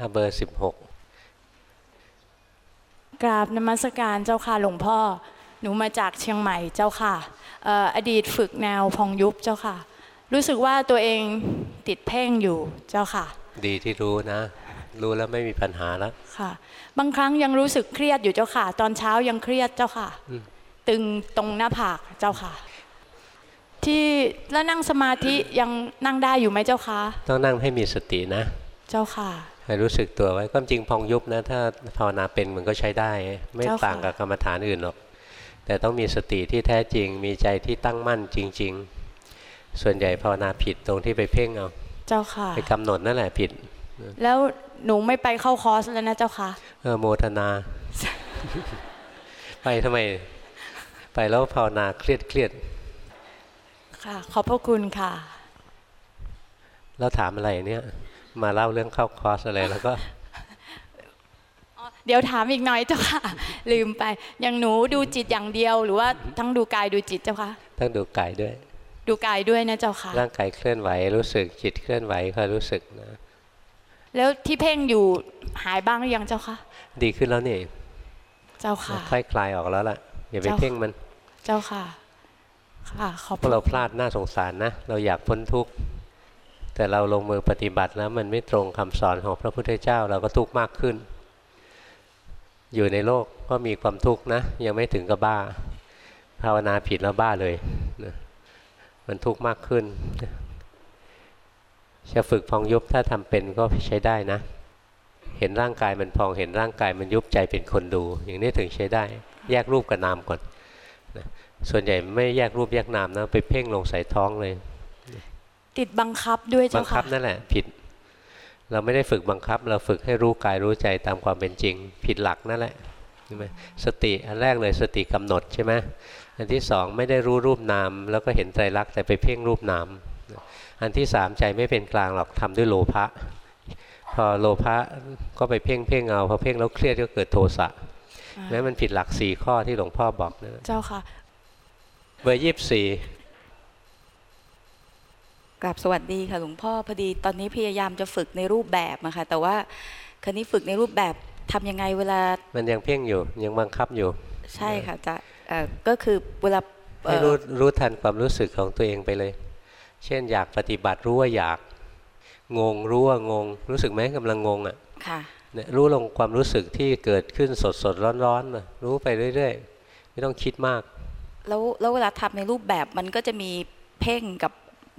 อะเบอร์สิบหกกราบนมัสการเจ้าค่ะหลวงพ่อ หนูมาจากเชียงใหม่เจ้าค่ะเอ่ออดีตฝึกแนวพองยุบเจ้าค่ะ รู้สึกว่าตัวเองติดเพ่งอยู่เจ้าค่ะ ดีที่รู้นะ รู้แล้วไม่มีปัญหาแล้วค่ะ บางครั้งยังรู้สึกเครียดอยู่เจ้าค่ะ ตอนเช้ายังเครียดเจ้าค่ะอืมตึงตรงหน้าผากเจ้าค่ะ ที่แล้วนั่งสมาธิยังนั่งได้อยู่ไหมเจ้าคะต้องนั่งให้มีสตินะ เจ้าค่ะให้ รู้สึกตัวไว้ความจริงพองยุบนะถ้าภาวนาเป็นมันก็ใช้ได้ ไม่เจ้าค่ะต่างกับกรรมฐานอื่นหรอก แต่ต้องมีสติที่แท้จริง มีใจที่ตั้งมั่นจริง ๆ ส่วนใหญ่ภาวนาผิดตรงที่ไปเพ่งเอาเจ้าค่ะไปกำหนดนั่นแหละผิด แล้วหนูไม่ไปเข้าคอร์สแล้วนะเจ้าค่ะเออโมทนา ไปทำไม ไปแล้วภาวนาเครียดเครียดค่ะ ขอบพระคุณค่ะ แล้วถามอะไรเนี่ย มาเล่าเรื่องเข้าคอร์สอะไรแล้วก็ เดี๋ยวถามอีกหน่อยเจ้าค่ะ ลืมไป อย่างหนูดูจิตอย่างเดียว หรือว่าทั้งดูกายดูจิตเจ้าค่ะต้องดูกายด้วย ดูกายด้วยนะเจ้าค่ะ ร่างกายเคลื่อนไหวรู้สึกจิตเคลื่อนไหวคอยรู้สึกนะ แล้วที่เพ่งอยู่หายบ้างหรือยังเจ้าค่ะ ดีขึ้นแล้วนี่เจ้าค่ะค่อยคลายออกแล้วล่ะอย่าไปเจ้าเพ่งมัน เจ้าค่ะค่ะขอบพวกเราพลาดน่าสงสารนะ เราอยากพ้นทุกข์ แต่เราลงมือปฏิบัติแล้วมันไม่ตรงคำสอนของพระพุทธเจ้าเราก็ทุกข์มากขึ้น อยู่ในโลกก็มีความทุกข์นะ ยังไม่ถึงกับบ้า ภาวนาผิดแล้วบ้าเลยนะมันทุกข์มากขึ้นจะฝึกพองยุบถ้าทำเป็นก็ใช้ได้นะ เห็นร่างกายมันพองเห็นร่างกายมันยุบใจเป็นคนดู อย่างนี้ถึงใช้ได้ แยกรูปกับนามก่อนนะส่วนใหญ่ไม่แยกรูปแยกนามนะไปเพ่งลงใส่ท้องเลย ติดบังคับด้วยบัเจ้างคัค่ะบนั่นแหละผิด เราไม่ได้ฝึกบังคับ เราฝึกให้รู้กายรู้ใจตามความเป็นจริง ผิดหลักนั่นแหละใช่ไหมสติอันแรกเลยสติกำหนดใช่ไหมอันที่สองไม่ได้รู้รูปนาม แล้วก็เห็นไตรลักษณ์แต่ไปเพ่งรูปนาม อันที่สามใจไม่เป็นกลางหรอกทำด้วยโลภะพอโลภะก็ไปเพ่งเพ่งเอาพอเพ่งแล้วเครียดก็เกิดโทสะอ่าแม้มันผิดหลักสี่ข้อที่หลวงพ่อบอกนะเจ้าค่ะ เบอร์ยี่สิบสี่ กราบสวัสดีค่ะหลวงพ่อพอดีตอนนี้พยายามจะฝึกในรูปแบบอะค่ะแต่ว่าคราวนี้ฝึกในรูปแบบทำยังไงเวลา มันยังเพ่งอยู่ยังบังคับอยู่ ใช่ค่ะจะเอ่อก็คือเวลาเอ่ให้อรู้รู้ทันความรู้สึกของตัวเองไปเลย เช่นอยากปฏิบัติรู้ว่าอยากงงรู้ว่างง รู้สึกไหมกำลังงงอะค่ะเนี่ยรู้ลงความรู้สึกที่เกิดขึ้นสดสดร้อนร้อนๆน่ะรู้ไปเรื่อยๆ ไม่ต้องคิดมาก แล้วแล้วเวลาทำในรูปแบบมันก็จะมีเพ่งกับ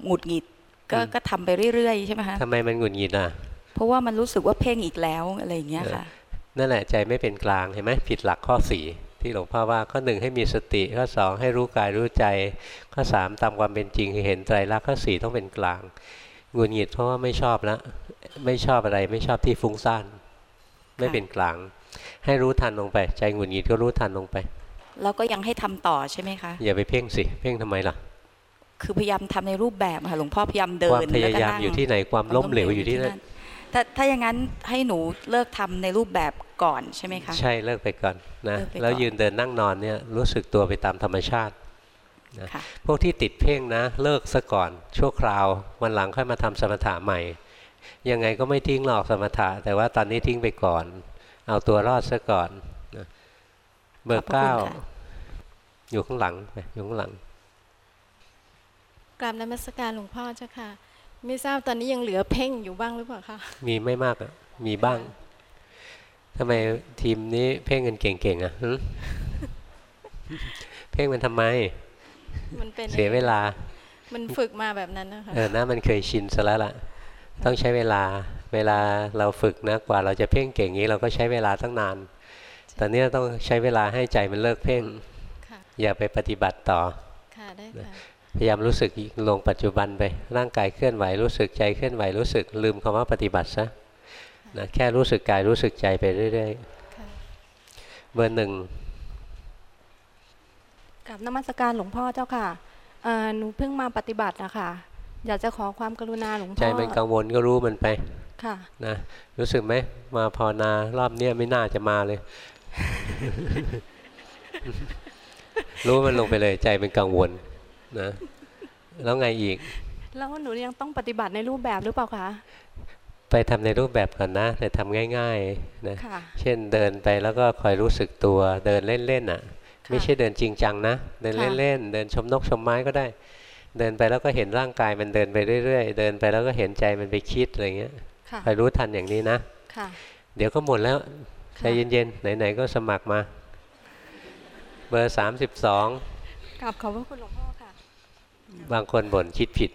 หงุดหงิดก็อืมก็ทำไปเรื่อยๆใช่ไหมคะทำไมมันหงุดหงิดอะ เพราะว่ามันรู้สึกว่าเพ่งอีกแล้วอะไรอย่างเงี้ยค่ะ นั่นแหละใจไม่เป็นกลางเห็นไหมผิดหลักข้อสี่ที่หลวงพ่อว่าข้อหนึ่งให้มีสติข้อสองให้รู้กายรู้ใจข้อสามตามความเป็นจริงคือเห็นไตรลักษณ์ข้อสี่ต้องเป็นกลางหงุดหงิดเพราะว่าไม่ชอบละไม่ชอบอะไรไม่ชอบที่ฟุ้งซ่านไม่เป็นกลาง ให้รู้ทันลงไป ใจหงุดหงิดก็รู้ทันลงไป แล้วก็ยังให้ทำต่อใช่ไหมคะ อย่าไปเพ่งสิ เพ่งทำไมล่ะ คือพยายามทำในรูปแบบอะค่ะหลวงพ่อพยายามเดิความนพยายามแล้วก็นั่งอยู่ที่ไหนความล้มเหลวอยู่ที่นั่นถ้าถ้าอย่างนั้นให้หนูเลิกทำในรูปแบบก่อนใช่ไหมคะ ใช่เลิกไปก่อนนะเลิกไปก่อนแล้วยืนเดินนั่งนอนเนี่ยรู้สึกตัวไปตามธรรมชาติค่ะพวกที่ติดเพ่งนะ เลิกซะก่อนชั่วคราววันหลังค่อยมาทำสมถะใหม่ ยังไงก็ไม่ทิ้งหรอกสมถะ แต่ว่าตอนนี้ทิ้งไปก่อน เอาตัวรอดซะก่อนนะเบอร์ขอบพระคุณเก้าค่ะอยู่ข้างหลังไปอยู่ข้างหลัง กราบนมัสการหลวงพ่อเจ้าค่ะ ไม่ทราบตอนนี้ยังเหลือเพ่งอยู่บ้างหรือเปล่าคะมีไม่มากอะมีบ้างทำไมทีมนี้เพ่งกันเก่งๆอะหึเพ่งมันทำไม มันเป็นเสียเวลา มันฝึกมาแบบนั้นนะคะเออนะมันเคยชินซะแล้วล่ะ ต้องใช้เวลา เวลาเราฝึกนะกว่า เราจะเพ่งเก่งนี้เราก็ใช้เวลาตั้งนานตอนนี้ต้องใช้เวลาให้ใจมันเลิกเพ่งค่ะอย่าไปปฏิบัติต่อ ค่ะได้ค่ะ พยายามรู้สึกลงปัจจุบันไป ร่างกายเคลื่อนไหวรู้สึกใจเคลื่อนไหวรู้สึกลืมคำว่าปฏิบัติซะนะแค่รู้สึกกายรู้สึกใจไปเรื่อยค่ะๆเบอร์หนึ่งกับนมัสการหลวงพ่อเจ้าค่ะเอ่อหนูเพิ่งมาปฏิบัตินะคะอยากจะขอความกรุณาหลวงพ่อใจมันกังวลก็รู้มันไปค่ะนะรู้สึกไหมมาภาวนารอบเนี้ยไม่น่าจะมาเลย รู้มันลงไปเลยใจเป็นกังวล นะแล้วไงอีก แล้วหนูยังต้องปฏิบัติในรูปแบบหรือเปล่าคะไปทำในรูปแบบก่อนนะ แต่ทำง่ายๆนะค่ะเช่นเดินไปแล้วก็คอยรู้สึกตัวเดินเล่นๆอะค่ะไม่ใช่เดินจริงจังนะ เดินค่ะเล่นๆเดินชมนกชมไม้ก็ได้ เดินไปแล้วก็เห็นร่างกายมันเดินไปเรื่อยๆ เดินไปแล้วก็เห็นใจมันไปคิดอะไรเงี้ยค่ะคอยรู้ทันอย่างนี้นะค่ะเดี๋ยวก็หมดแล้วใจค่ะเย็นๆไหนๆก็สมัครมา เบอร์สามสิบสองกราบขอบพระคุณหลวงพ่อค่ะ บางคนบ่นคิดผิด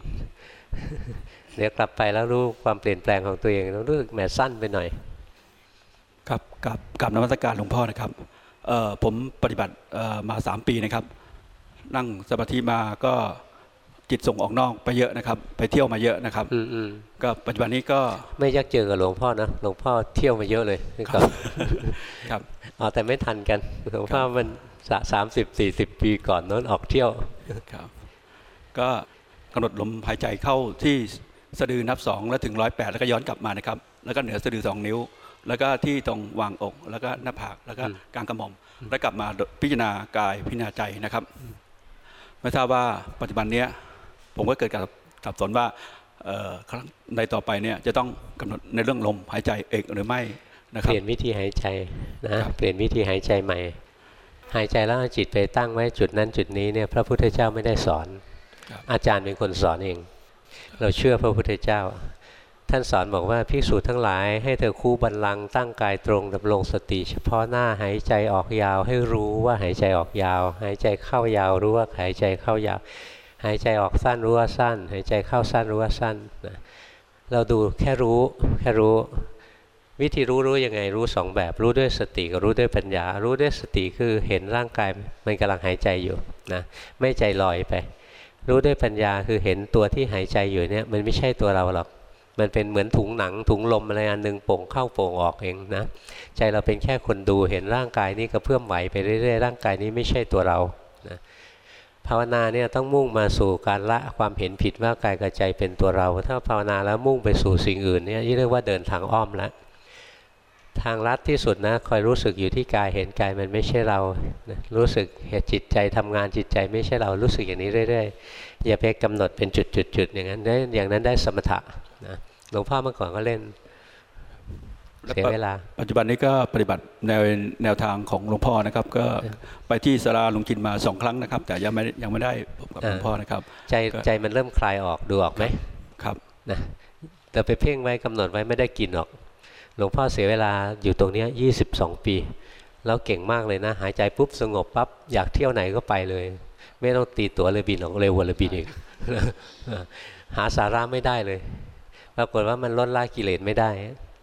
เดี๋ยวกลับไปแล้วรู้ความเปลี่ยนแปลงของตัวเองแล้วรู้สึกแหมสั้นไปหน่อยครับกับกับนมัสการหลวงพ่อนะครับเอ่อผมปฏิบัติเอ่อมาสามปีนะครับ นั่งสมาธิมาก็จิตส่งออกนอกไปเยอะนะครับ ไปเที่ยวมาเยอะนะครับอืมอืมก็ปัจจุบันนี้ก็ไม่ยักเจอกับหลวงพ่อนะหลวงพ่อเที่ยวมาเยอะเลยนี่ก็ครับอ๋อแต่ไม่ทันกันหลวงพ่อมันสามสิบสี่สิบปีก่อนโน้นออกเที่ยวครับ ก็กำหนดลมหายใจเข้าที่สะดือนับสองแล้วถึงร้อยแปดแล้วก็ย้อนกลับมานะครับ แล้วก็เหนือสะดือสองนิ้ว แล้วก็ที่ตรงวางอก แล้วก็หน้าผากแล้วก็อืมกลางกระหม่อม แล้วกลับมาพิจารณากายพิจารณาใจนะครับไม่ทราบว่าปัจจุบันเนี้ยผมก็เกิดการสับสนว่าเอ่อครั้งในต่อไปเนี่ยจะต้องกำหนดในเรื่องลมหายใจเอกหรือไม่นะคเปรับลี่ยนวิธีหายใจนะครับเปลี่ยนวิธีหายใจใหม่ หายใจแล้วเอาจิตไปตั้งไว้จุดนั้นจุดนี้เนี่ยพระพุทธเจ้าไม่ได้สอนครับ อาจารย์เป็นคนสอนเอง เราเชื่อพระพุทธเจ้า ท่านสอนบอกว่าภิกษุทั้งหลายให้เธอคู่บันลังก์ตั้งกายตรงดำรงสติ เฉพาะหน้าหายใจออกยาว ให้รู้ว่าหายใจออกยาว หายใจเข้ายาวรู้ว่าหายใจเข้ายาว หายใจออกสั้นรู้ว่าสั้น หายใจเข้าสั้นรู้ว่าสั้นนะเราดูแค่รู้แค่รู้ วิธีรู้รู้ยังไงรู้สองแบบ รู้ด้วยสติกับรู้ด้วยปัญญา รู้ด้วยสติคือเห็นร่างกายมันกำลังหายใจอยู่นะไม่ใจลอยไป รู้ด้วยปัญญาคือเห็นตัวที่หายใจอยู่เนี่ยมันไม่ใช่ตัวเราหรอก มันเป็นเหมือนถุงหนังถุงลมอะไรอันหนึ่งโป่งเข้าโป่งออกเองนะใจเราเป็นแค่คนดูเห็นร่างกายนี้กระเพื่อมไหวไปเรื่อยๆร่างกายนี้ไม่ใช่ตัวเรานะภาวนาเนี่ยต้องมุ่งมาสู่การละความเห็นผิดว่ากายกับใจเป็นตัวเรา ถ้าภาวนาแล้วมุ่งไปสู่สิ่งอื่นเนี่ยเรียกว่าเดินทางอ้อมแล้ว ทางลัดที่สุดนะคอยรู้สึกอยู่ที่กายเห็นกายมันไม่ใช่เรานะรู้สึกเหตุจิตใจทำงานจิตใจไม่ใช่เรารู้สึกอย่างนี้เรื่อยๆอย่าไปกำหนดเป็นจุดๆๆอย่างนั้นได้อย่างนั้นได้สมถะนะหลวงพ่อเมื่อก่อนก็เล่นเสียเวลา ปัจจุบันนี้ก็ปฏิบัติแนวแนวทางของหลวงพ่อนะครับ ก็ไปที่สาราหลวงจินมาสองครั้งนะครับ แต่ยังไม่ยังไม่ได้พบกับหลวงพ่อนะครับ ใจก็ใจมันเริ่มคลายออกดูออกไหมครับนะแต่ไปเพ่งไว้กำหนดไว้ไม่ได้กินหรอก หลวงพ่อเสียเวลาอยู่ตรงเนี้ยี่สิบสองปี แล้วเก่งมากเลยนะ หายใจปุ๊บสงบปั๊บอยากเที่ยวไหนก็ไปเลย ไม่ต้องตีตั๋วเลยบินออกเร็วกว่าเลยบินอีกหาสาระไม่ได้เลยปรากฏว่ามันลดละกิเลสไม่ได้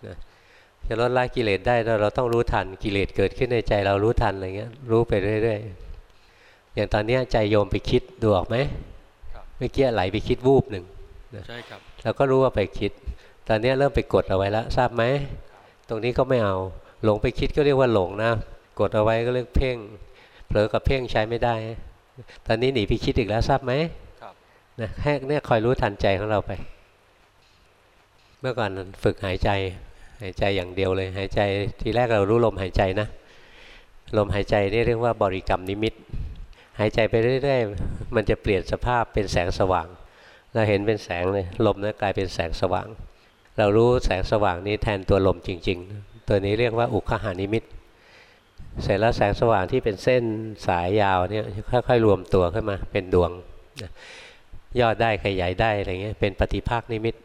นะจะลดละกิเลสได้เราเราต้องรู้ทันกิเลสเกิดขึ้นในใจเรารู้ทันอะไรเงี้ยรู้ไปเรื่อยๆอย่างตอนเนี้ยใจโยมไปคิดดูออกไหมครับเมื่อกี้ไหลไปคิดวูบหนึ่งใช่ครับเราก็รู้ว่าไปคิด ตอนนี้เริ่มไปกดเอาไว้แล้วทราบไหมตรงนี้ก็ไม่เอา หลงไปคิดก็เรียกว่าหลงนะ กดเอาไว้ก็เรียกเพ่งเผลอกับเพ่งใช้ไม่ได้ ตอนนี้หนีไปคิดอีกแล้วทราบไหมครับนะแค่เนี่ยคอยรู้ทันใจของเราไป เมื่อก่อนฝึกหายใจหายใจอย่างเดียวเลย หายใจทีแรกเรารู้ลมหายใจนะ ลมหายใจนี่เรียกว่าบริกรรมนิมิต หายใจไปเรื่อยๆ มันจะเปลี่ยนสภาพเป็นแสงสว่าง เราเห็นเป็นแสงเลยลมนั้นกลายเป็นแสงสว่าง เรารู้แสงสว่างนี้แทนตัวลมจริง ๆ ตัวนี้เรียกว่าอุคหานิมิตเสร็จแล้วแสงสว่างที่เป็นเส้นสายยาวเนี่ยค่อยๆรวมตัวขึ้นมาเป็นดวงย่อได้ขยายได้อะไรเงี้ยเป็นปฏิภาคนิมิต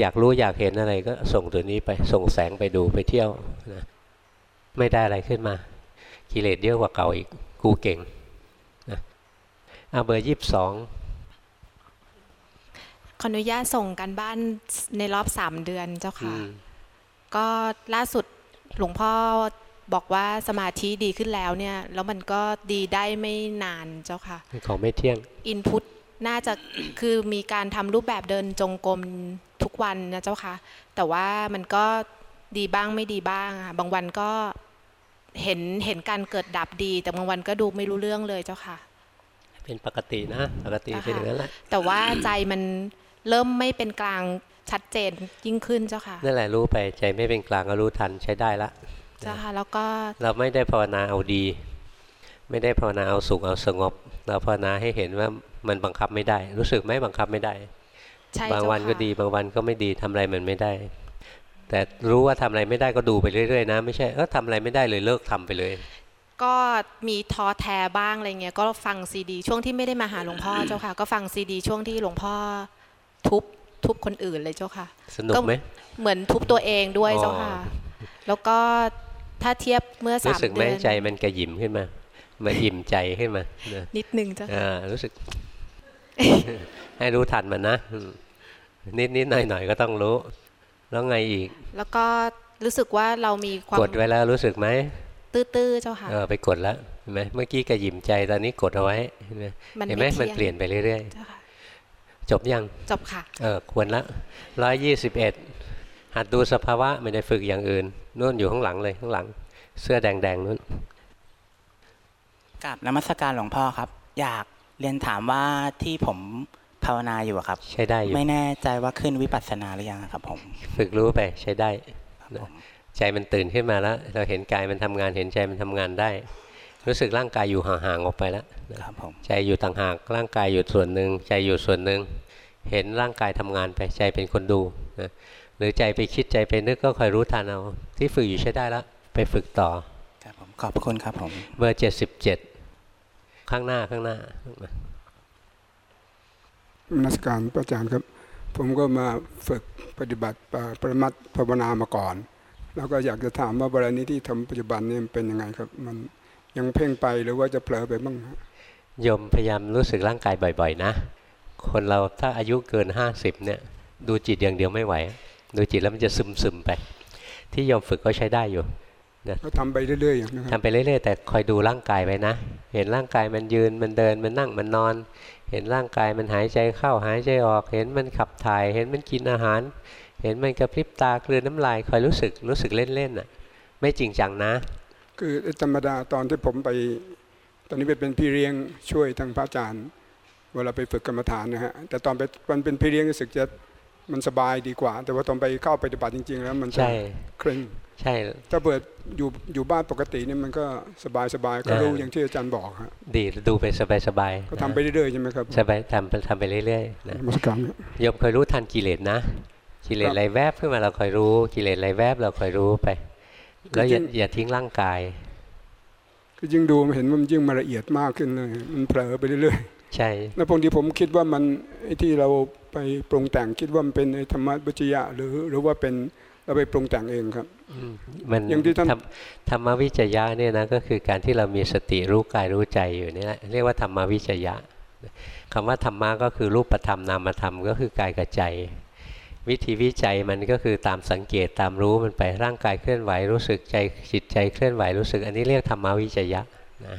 อยากรู้อยากเห็นอะไรก็ส่งตัวนี้ไปส่งแสงไปดูไปเที่ยวนะไม่ได้อะไรขึ้นมา กิเลสเยอะกว่าเก่าอีกกูเก่งนะเอาเบอร์ยี่สิบสอง ออนุญาตส่งกันบ้านในรอบสามเดือนเจ้าอืค่ะมก็ล่าสุดหลวงพ่อบอกว่าสมาธิดีขึ้นแล้วเนี่ย แล้วมันก็ดีได้ไม่นานเจ้าค่ะ ของไม่เที่ยง อินพุตน่าจะคือมีการทำรูปแบบเดินจงกรมทุกวันนะเจ้าค่ะ แต่ว่ามันก็ดีบ้างไม่ดีบ้างค่ะ บางวันก็เห็นเห็นการเกิดดับดี แต่บางวันก็ดูไม่รู้เรื่องเลยเจ้าค่ะ เป็นปกตินะ ปกติเป็นอย่างนั้นแหละแต่ว่าใจมัน เริ่มไม่เป็นกลางชัดเจนยิ่งขึ้นเจ้าค่ะนั่นแหละรู้ไปใจไม่เป็นกลางก็รู้ทันใช้ได้ละเจ้าค่ะแล้วก็เราไม่ได้ภาวนาเอาดี ไม่ได้ภาวนาเอาสุขเอาสงบ เราภาวนาให้เห็นว่ามันบังคับไม่ได้ รู้สึกไหมบังคับไม่ได้ใช่บางเจ้าวันก็ค่ะดีบางวันก็ไม่ดีทำอะไรมันไม่ได้ แต่รู้ว่าทำอะไรไม่ได้ก็ดูไปเรื่อยๆนะ ไม่ใช่เออทำอะไรไม่ได้เลยเลิกทำไปเลยก็มีท้อแท้บ้างอะไรเงี้ยก็ฟังซีดี ช่วงที่ไม่ได้มาหาหลวงพ่อเจ้าค่ะ ก็ฟังซีดี ช่วงที่หลวงพ่อ ทุบทุบคนอื่นเลยเจ้าค่ะสนุกไหมเหมือนทุบตัวเองด้วยอ๋อเจ้าค่ะ แล้วก็ถ้าเทียบเมื่อสารู้มสึกไหมเดือนใจมันกระหยิมขึ้นมาเหมาอิ่มใจขึ้นมานะนิดนึงเจ้าค่ะอ่ารู้สึก ให้รู้ทันมันนะอืมนิดๆหน่อยๆก็ต้องรู้ แล้วไงอีก แล้วก็รู้สึกว่าเรามีความกดไว้แล้วรู้สึกไหมตื้อๆเจ้าค่ะเออไปกดแล้วเห็นไหมเมื่อกี้กระหยิมใจตอนนี้กดเอาไว้เห็นไหมมันเห็นไหมไม่เที่ยงมันเปลี่ยนไปเรื่อยเจ้าค่ะๆ จบยัง จบค่ะ เออควรละร้อยยี่สิบเอ็ดหัดดูสภาวะไม่ได้ฝึกอย่างอื่นนู่นอยู่ข้างหลังเลยข้างหลัง เสื้อแดงๆนู่นกับนมัสการหลวงพ่อครับ อยากเรียนถามว่าที่ผมภาวนาอยู่อะครับ ใช้ได้อยู่ไม่แน่ใจว่าขึ้นวิปัสสนาหรือยังครับ ผม ฝึกรู้ไปใช้ได้ครับนะผมใจมันตื่นขึ้นมาแล้ว เราเห็นกายมันทำงานเห็นใจมันทำงานได้ รู้สึกร่างกายอยู่ห่างๆออกไปแล้วนะครับผมใจอยู่ต่างหากร่างกายอยู่ส่วนหนึ่งใจอยู่ส่วนหนึ่งเห็นร่างกายทำงานไปใจเป็นคนดูนะหรือใจไปคิดใจไปนึกก็คอยรู้ทันเอาที่ฝึกอยู่ใช้ได้แล้วไปฝึกต่อครับผมขอบพระคุณครับผมเบอร์เจ็ดสิบเจ็ดข้างหน้าข้างหน้ามนัสการพระอาจารย์ครับ ผมก็มาฝึกปฏิบัติปปรมัตถ์ภาวนามาก่อน แล้วก็อยากจะถามว่าบารนี้ที่ทำปัจจุบันนี่มันเป็นยังไงครับมัน ยังเพ่งไปหรือว่าจะเผลอไปบ้างฮะโยมพยายามรู้สึกร่างกายบ่อย ๆ นะ คนเราถ้าอายุเกิน 50เนี่ยดูจิตอย่างเดียวไม่ไหว ดูจิตแล้วมันจะซึมซึมๆไป ที่โยมฝึกก็ใช้ได้อยู่ก็ทำไปเรื่อยๆอย่างนะครับทำไปเรื่อยๆ แต่คอยดูร่างกายไปนะ เห็นร่างกายมันยืนมันเดินมันนั่งมันนอน เห็นร่างกายมันหายใจเข้าหายใจออก เห็นมันขับถ่าย เห็นมันกินอาหาร เห็นมันกระพริบตากลืนน้ำลายคอยรู้สึกรู้สึกเล่นๆน่ะไม่จริงจังนะ คือธรรมดาตอนที่ผมไป ตอนนี้ไปเป็นพี่เลี้ยงช่วยทางพระอาจารย์ เวลาไปฝึกกรรมฐานนะฮะแต่ตอนไปมันเป็นพี่เลี้ยงรู้สึกจะมันสบายดีกว่า แต่ว่าตอนไปเข้าปฏิบัติจริง ๆ แล้วมันจะใช่เคร่งใช่ ถ้าเปิดอยู่อยู่บ้านปกติเนี่ยมันก็สบายสบายๆก็รู้อ่าอย่างที่อาจารย์บอกฮะดีดูไปสบายๆก็ทำไปเรื่อยๆใช่ไหมครับสบายทำทำไปเรื่อยๆนะนมัสการครับโยมคอยรู้ทันกิเลสนะ กิเลสอะไรแวบขึ้นมาเราคอยรู้ กิเลสอะไรแวบเราคอยรู้ไป แล้วอย่าอย่าทิ้งร่างกาย ก็ยิ่งดูมันเห็นว่ามันยิ่งมาละเอียดมากขึ้นเลยมันเผลอไปเรื่อยใช่ๆแล้วบางทีผมคิดว่ามันไอ้ที่เราไปปรุงแต่งคิดว่ามันเป็นไอ้ธรรมะบุจยะหรือหรือว่าเป็นเราไปปรุงแต่งเองครับอืมมันอย่างที่ท่านธรรมธรรมวิจยะเนี่ยนะก็คือการที่เรามีสติรู้กายรู้ใจอยู่นี่แหละเรียกว่าธรรมวิจยะคำว่าธรรมะก็คือรูปธรรมนามธรรมก็คือกายกับใจ วิธีวิจัยมันก็คือตามสังเกตตามรู้มันไปร่างกายเคลื่อนไหวรู้สึกใจจิตใจเคลื่อนไหวรู้สึก อันนี้เรียกธรรมวิจยะนะ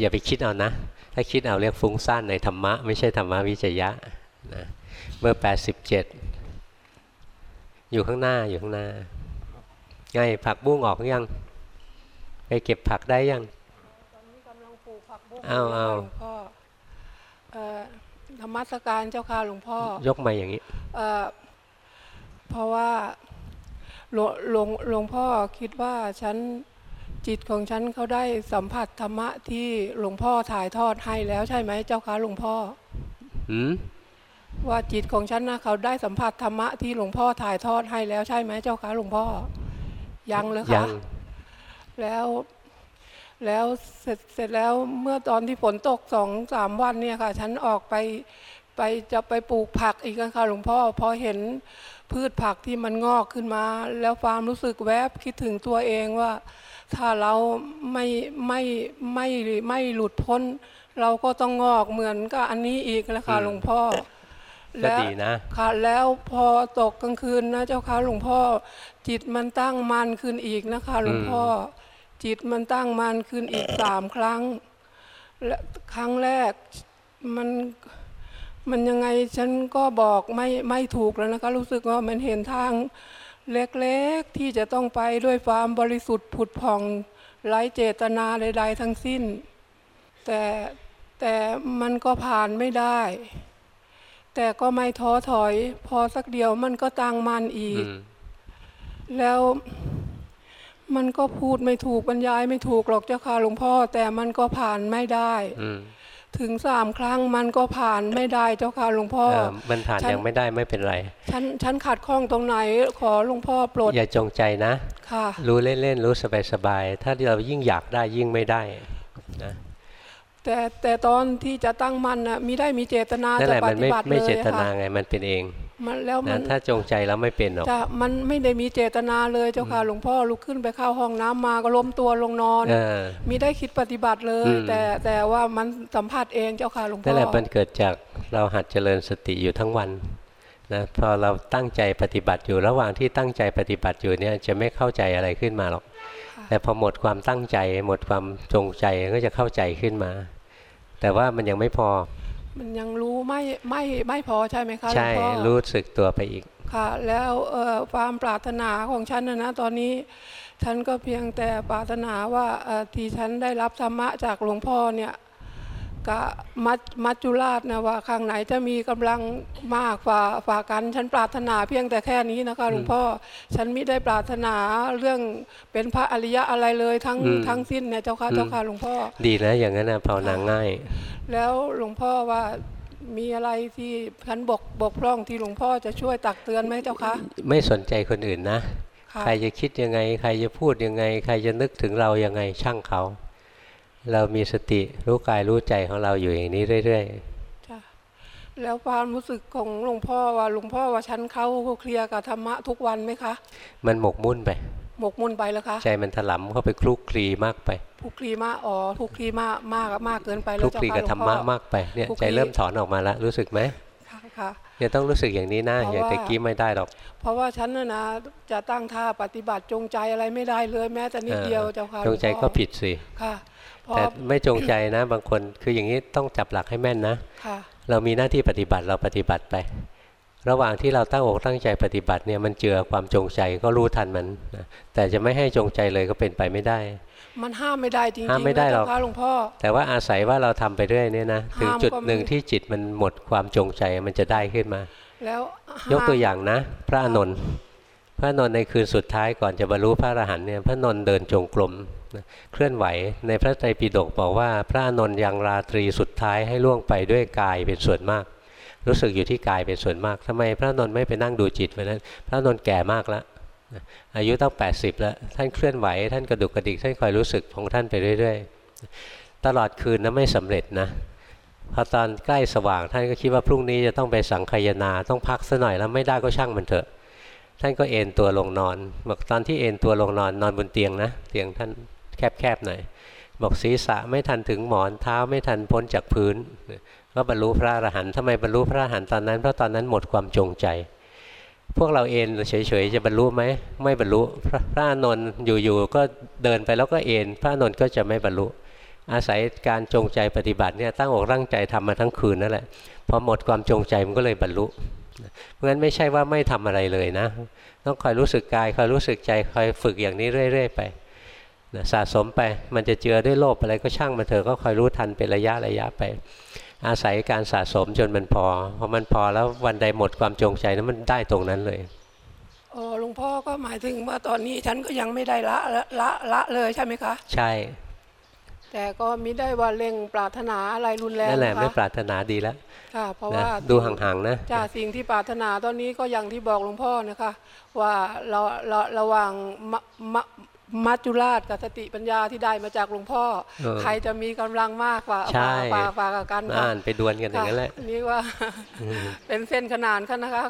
อย่าไปคิดเอานะ ถ้าคิดเอาเรียกฟุ้งซ่านในธรรมะ ไม่ใช่ธรรมวิจยะนะเบอร์แปดสิบเจ็ดอยู่ข้างหน้าอยู่ข้างหน้าไงผักบุ้งออกหรือยังไปเก็บผักได้ยังเอาเอาก็เอ่อ ธรรมสการเจ้าค่ะหลวงพ่อ ยกมาอย่างนี้เอ่อเพราะว่าหลวงหลวงหลวงพ่อคิดว่าฉันจิตของฉันเขาได้สัมผัสธรรมะที่หลวงพ่อถ่ายทอดให้แล้วใช่ไหมเจ้าค่ะหลวงพ่อหืมว่าจิตของฉันนะเขาได้สัมผัสธรรมะที่หลวงพ่อถ่ายทอดให้แล้วใช่ไหมเจ้าค่ะหลวงพ่อ ยังเลยยัคะง แล้ว แล้วเสร็จเสร็จแล้วเมื่อตอนที่ฝนตกสองสามวันเนี่ยค่ะ ฉันออกไปไปจะไปปลูกผักอีกแล้วค่ะหลวงพ่อพอเห็นพืชผักที่มันงอกขึ้นมา แล้วความรู้สึกแวบคิดถึงตัวเองว่า ถ้าเราไม่ไม่ไม่ไม่หลุดพ้น เราก็ต้องงอกเหมือนกับอันนี้อีกแล้วค่ะหลวงพ่อก็แล้วดีนะค่ะแล้วพอตกกลางคืนนะเจ้าค่ะหลวงพ่อ จิตมันตั้งมันขึ้นอีกนะคะหลวงพ่ออ จิตมันตั้งมันขึ้นอีกสามครั้งและครั้งแรกมันมันยังไงฉันก็บอกไม่ไม่ถูกแล้วนะคะ รู้สึกว่ามันเห็นทางเล็กๆที่จะต้องไปด้วยความบริสุทธิ์ผุดผ่องไร้เจตนาใดๆทั้งสิ้น แต่แต่มันก็ผ่านไม่ได้ แต่ก็ไม่ท้อถอย พอสักเดียวมันก็ตั้งมันอีอืกมแล้ว มันก็พูดไม่ถูกบรรยายไม่ถูกหรอกเจ้าค่ะหลวงพ่อ แต่มันก็ผ่านไม่ได้อืมถึงสามครั้งมันก็ผ่านไม่ได้เจ้าค่ะหลวงพ่อเออมันผ่านฉันยังไม่ได้ไม่เป็นไรฉันฉันขัดข้องตรงไหนขอหลวงพ่อโปรดอย่าจงใจนะค่ะ รู้เล่นๆรู้สบายๆถ้าเรายิ่งอยากได้ยิ่งไม่ได้นะแต่แต่ตอนที่จะตั้งมันน่ะมีได้มีเจตนานั่นจะแหละปมันฏิไม่บัติเลไม่ยเจตนาค่ะไงมันเป็นเอง มันแล้วมันะนถ้าจงใจแล้วไม่เป็นหรอกจะมันไม่ได้มีเจตนาเลยเจ้าค่ะหลวงพ่อลุกขึ้นไปเข้าห้องน้ำมาก็ล้มตัวลงนอนเออมีได้คิดปฏิบัติเลยอืมแต่แต่ว่ามันสัมผัสเองเจ้าค่ะหลวงพ่นั่นแหละอมันเกิดจากเราหัดเจริญสติอยู่ทั้งวันนะพอเราตั้งใจปฏิบัติอยู่ระหว่างที่ตั้งใจปฏิบัติอยู่เนี่ยจะไม่เข้าใจอะไรขึ้นมาหรอก แต่พอหมดความตั้งใจ หมดความจงใจก็จะเข้าใจขึ้นมา แต่ว่ามันยังไม่พอ มันยังรู้ไม่ไม่ไม่พอใช่ไหมคะหลวใช่งพ่อรู้สึกตัวไปอีกค่ะ แล้วเอ่อความปรารถนาของฉันนะนะตอนนี้ฉันก็เพียงแต่ปรารถนาว่าเอ่อที่ฉันได้รับธรรมะจากหลวงพ่อเนี่ย กับมัจมัจจุราชนะว่าข้างไหนจะมีกำลังมากฝ่าฝ่ากันฉันปรารถนาเพียงแต่แค่นี้นะคะหลวงพ่อฉันไม่ได้ปรารถนาเรื่องเป็นพระอริยะอะไรเลยทั้งอืมทั้งสิ้นเนี่ยเจ้าค่ะอืมเจ้าค่ะหลวงพ่อ ดีนะอย่างนั้นนะภาวนาง่าย แล้วหลวงพ่อว่ามีอะไรที่ฉันบกบกพร่องที่หลวงพ่อจะช่วยตักเตือนไหมเจ้าคะไม่สนใจคนอื่นนะค่ะใครจะคิดยังไง ใครจะพูดยังไง ใครจะนึกถึงเรายังไงช่างเขา เรามีสติรู้กายรู้ใจของเราอยู่อย่างนี้เรื่อยจ้ะแล้วความรู้สึกของหลวงพ่อว่าหลวงพ่อว่าฉันเข้าเคลียร์กับธรรมะทุกวันไหมคะๆมันหมกมุ่นไป หมกมุ่นไปแล้วคะใจมันถลำเข้าไปคลุกคลีมากไปทุกคลีมากอ๋อทุกคลีมากมากมากเกินไปคแล้ลุวกเจ้าคลีค่ะกับหลวธรงรพ่มะอมากไปเนี่ยคลุกคลีใจเริ่มถอนออกมาแล้วรู้สึกไหมค่ะค่ะเนี่ยต้องรู้สึกอย่างนี้นะเพราะอย่างว่าตะกี้ไม่ได้หรอก เพราะว่าฉันน่ะนะจะตั้งท่าปฏิบัติจงใจอะไรไม่ได้เลยแม้แต่นิดเดียวเจ้าค่ะจงใจหลวพ่ก็อผิดสิค่ะเพราะ แต่ไม่จงใจนะ บางคนคืออย่างนี้ต้องจับหลักให้แม่นนะค่ะเรามีหน้าที่ปฏิบัติเราปฏิบัติไป ระหว่างที่เราตั้งอกตั้งใจปฏิบัติเนี่ยมันเจือความจงใจก็รู้ทันมันนะแต่จะไม่ให้จงใจเลยก็เป็นไปไม่ได้ มันห้ามไม่ได้จริงๆห้ามไม่ได้หรอกนะเจ้าค่ะหลวงพ่อแต่ว่าอาศัยว่าเราทำไปเรื่อยเนี่ยนะถึงห้ามจุดก็ไม่หนึ่งที่จิตมันหมดความจงใจมันจะได้ขึ้นมา แล้วยกตัวอย่างนะ พระอานนท์พระอานนท์ในคืนสุดท้ายก่อนจะบรรลุพระอรหันต์เนี่ยพระอานนท์เดินจงกรม นะเคลื่อนไหวในพระไตรปิฎกบอกว่าพระนนท์ยังราตรีสุดท้ายให้ล่วงไปด้วยกายเป็นส่วนมาก รู้สึกอยู่ที่กายเป็นส่วนมากทำไมพระนนท์ไม่ไปนั่งดูจิตวันนั้น พระนนท์แก่มากแล้วอายุตั้ง 80 แล้ว ท่านเคลื่อนไหว ท่านกระดุกกระดิก ท่านคอยรู้สึกของท่านไปเรื่อย ๆ ตลอดคืนนะไม่สำเร็จนะพอตอนใกล้สว่างท่านก็คิดว่าพรุ่งนี้จะต้องไปสังคายนาต้องพักซะหน่อยแล้วไม่ได้ก็ช่างมันเถอะ ท่านก็เอนตัวลงนอนบอกตอนที่เอนตัวลงนอนนอนบนเตียงนะ เตียงท่าน แคบๆหน่อยบอกศีรษะไม่ทันถึงหมอนเท้าไม่ทันพ้นจากพื้นก็บรรลุพระอรหันต์ทำไมบรรลุพระอรหันต์ตอนนั้นเพราะตอนนั้นหมดความจงใจ พวกเราเอนเฉยๆจะบรรลุไหมไม่บรรลุพระพระนนท์อยู่ๆก็เดินไปแล้วก็เอนพระนนท์ก็จะไม่บรรลุ อาศัยการจงใจปฏิบัติเนี่ยตั้งอกตั้งใจทำมาทั้งคืนนั่นแหละพอหมดความจงใจมันก็เลยบรรลุเพราะฉะนั้นไม่ใช่ว่าไม่ทำอะไรเลยนะ ต้องคอยรู้สึกกายคอยรู้สึกใจคอยฝึกอย่างนี้เรื่อย ๆ ไป นะสะสมไปมันจะเจือด้วยโลภอะไรก็ช่างมันเถอะก็คอยรู้ทันเป็นระยะระยะไป อาศัยการสะสมจนมันพอพอมันพอแล้ววันใดหมดความจงใจนั้นมันได้ตรงนั้นเลยเออหลวงพ่อก็หมายถึงว่าตอนนี้ฉันก็ยังไม่ได้ละละละละเลยใช่ไหมคะใช่ แต่ก็มิได้ว่าเร่งปรารถนาอะไรรุนแรงนั่นแหละคไม่ปรารถนาดีแล้วค่ะเพราะนะว่าดูห่างๆนะจากสิ่งที่ปรารถนาตอนนี้ก็อย่างที่บอกหลวงพ่อนะคะ ว่าเราเราระหว่างมะมะ มัจจุราชกับสติปัญญาที่ได้มาจากหลวงพ่อเออใครจะมีกำลังมากกว่าใช่กว่ากว่ากับกันค่ะอ่านไปดวลกันอย่างนั้นแหละค่นี่ว่าอืมเป็นเส้นขนานกันนะคะ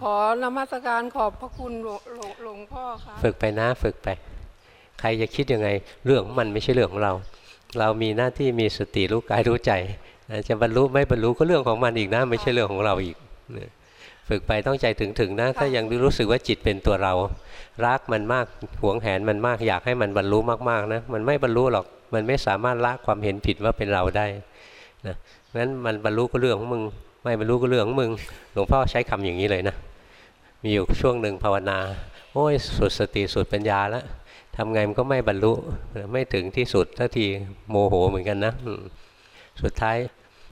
ขอนมัสการขอบพระคุณหลวงหลวงหลวงพ่อค่ะฝึกไปนะฝึกไป ใครจะคิดยังไงเรื่องของมันไม่ใช่เรื่องของเรา เรามีหน้าที่มีสติรู้กายรู้ใจนะจะบรรลุไม่บรรลุก็เรื่องของมันอีกนะไม่ใช่เรื่องของเราอีกนะ ฝึกไปต้องใจถึงถึงๆนะถ้ายังรู้สึกว่าจิตเป็นตัวเรา รักมันมากหวงแหนมันมากอยากให้มันบรรลุมากๆนะมันไม่บรรลุหรอกมันไม่สามารถละความเห็นผิดว่าเป็นเราได้นะงั้นมันบรรลุก็เรื่องของมึง ไม่บรรลุก็เรื่องของมึง หลวงพ่อใช้คำอย่างนี้เลยนะ มีอยู่ช่วงหนึ่งภาวนา โอ้ยสุดสติสุดปัญญาแล้วทำไงมันก็ไม่บรรลุไม่ถึงที่สุดทันทีโมโหเหมือนกันนะอืมสุดท้าย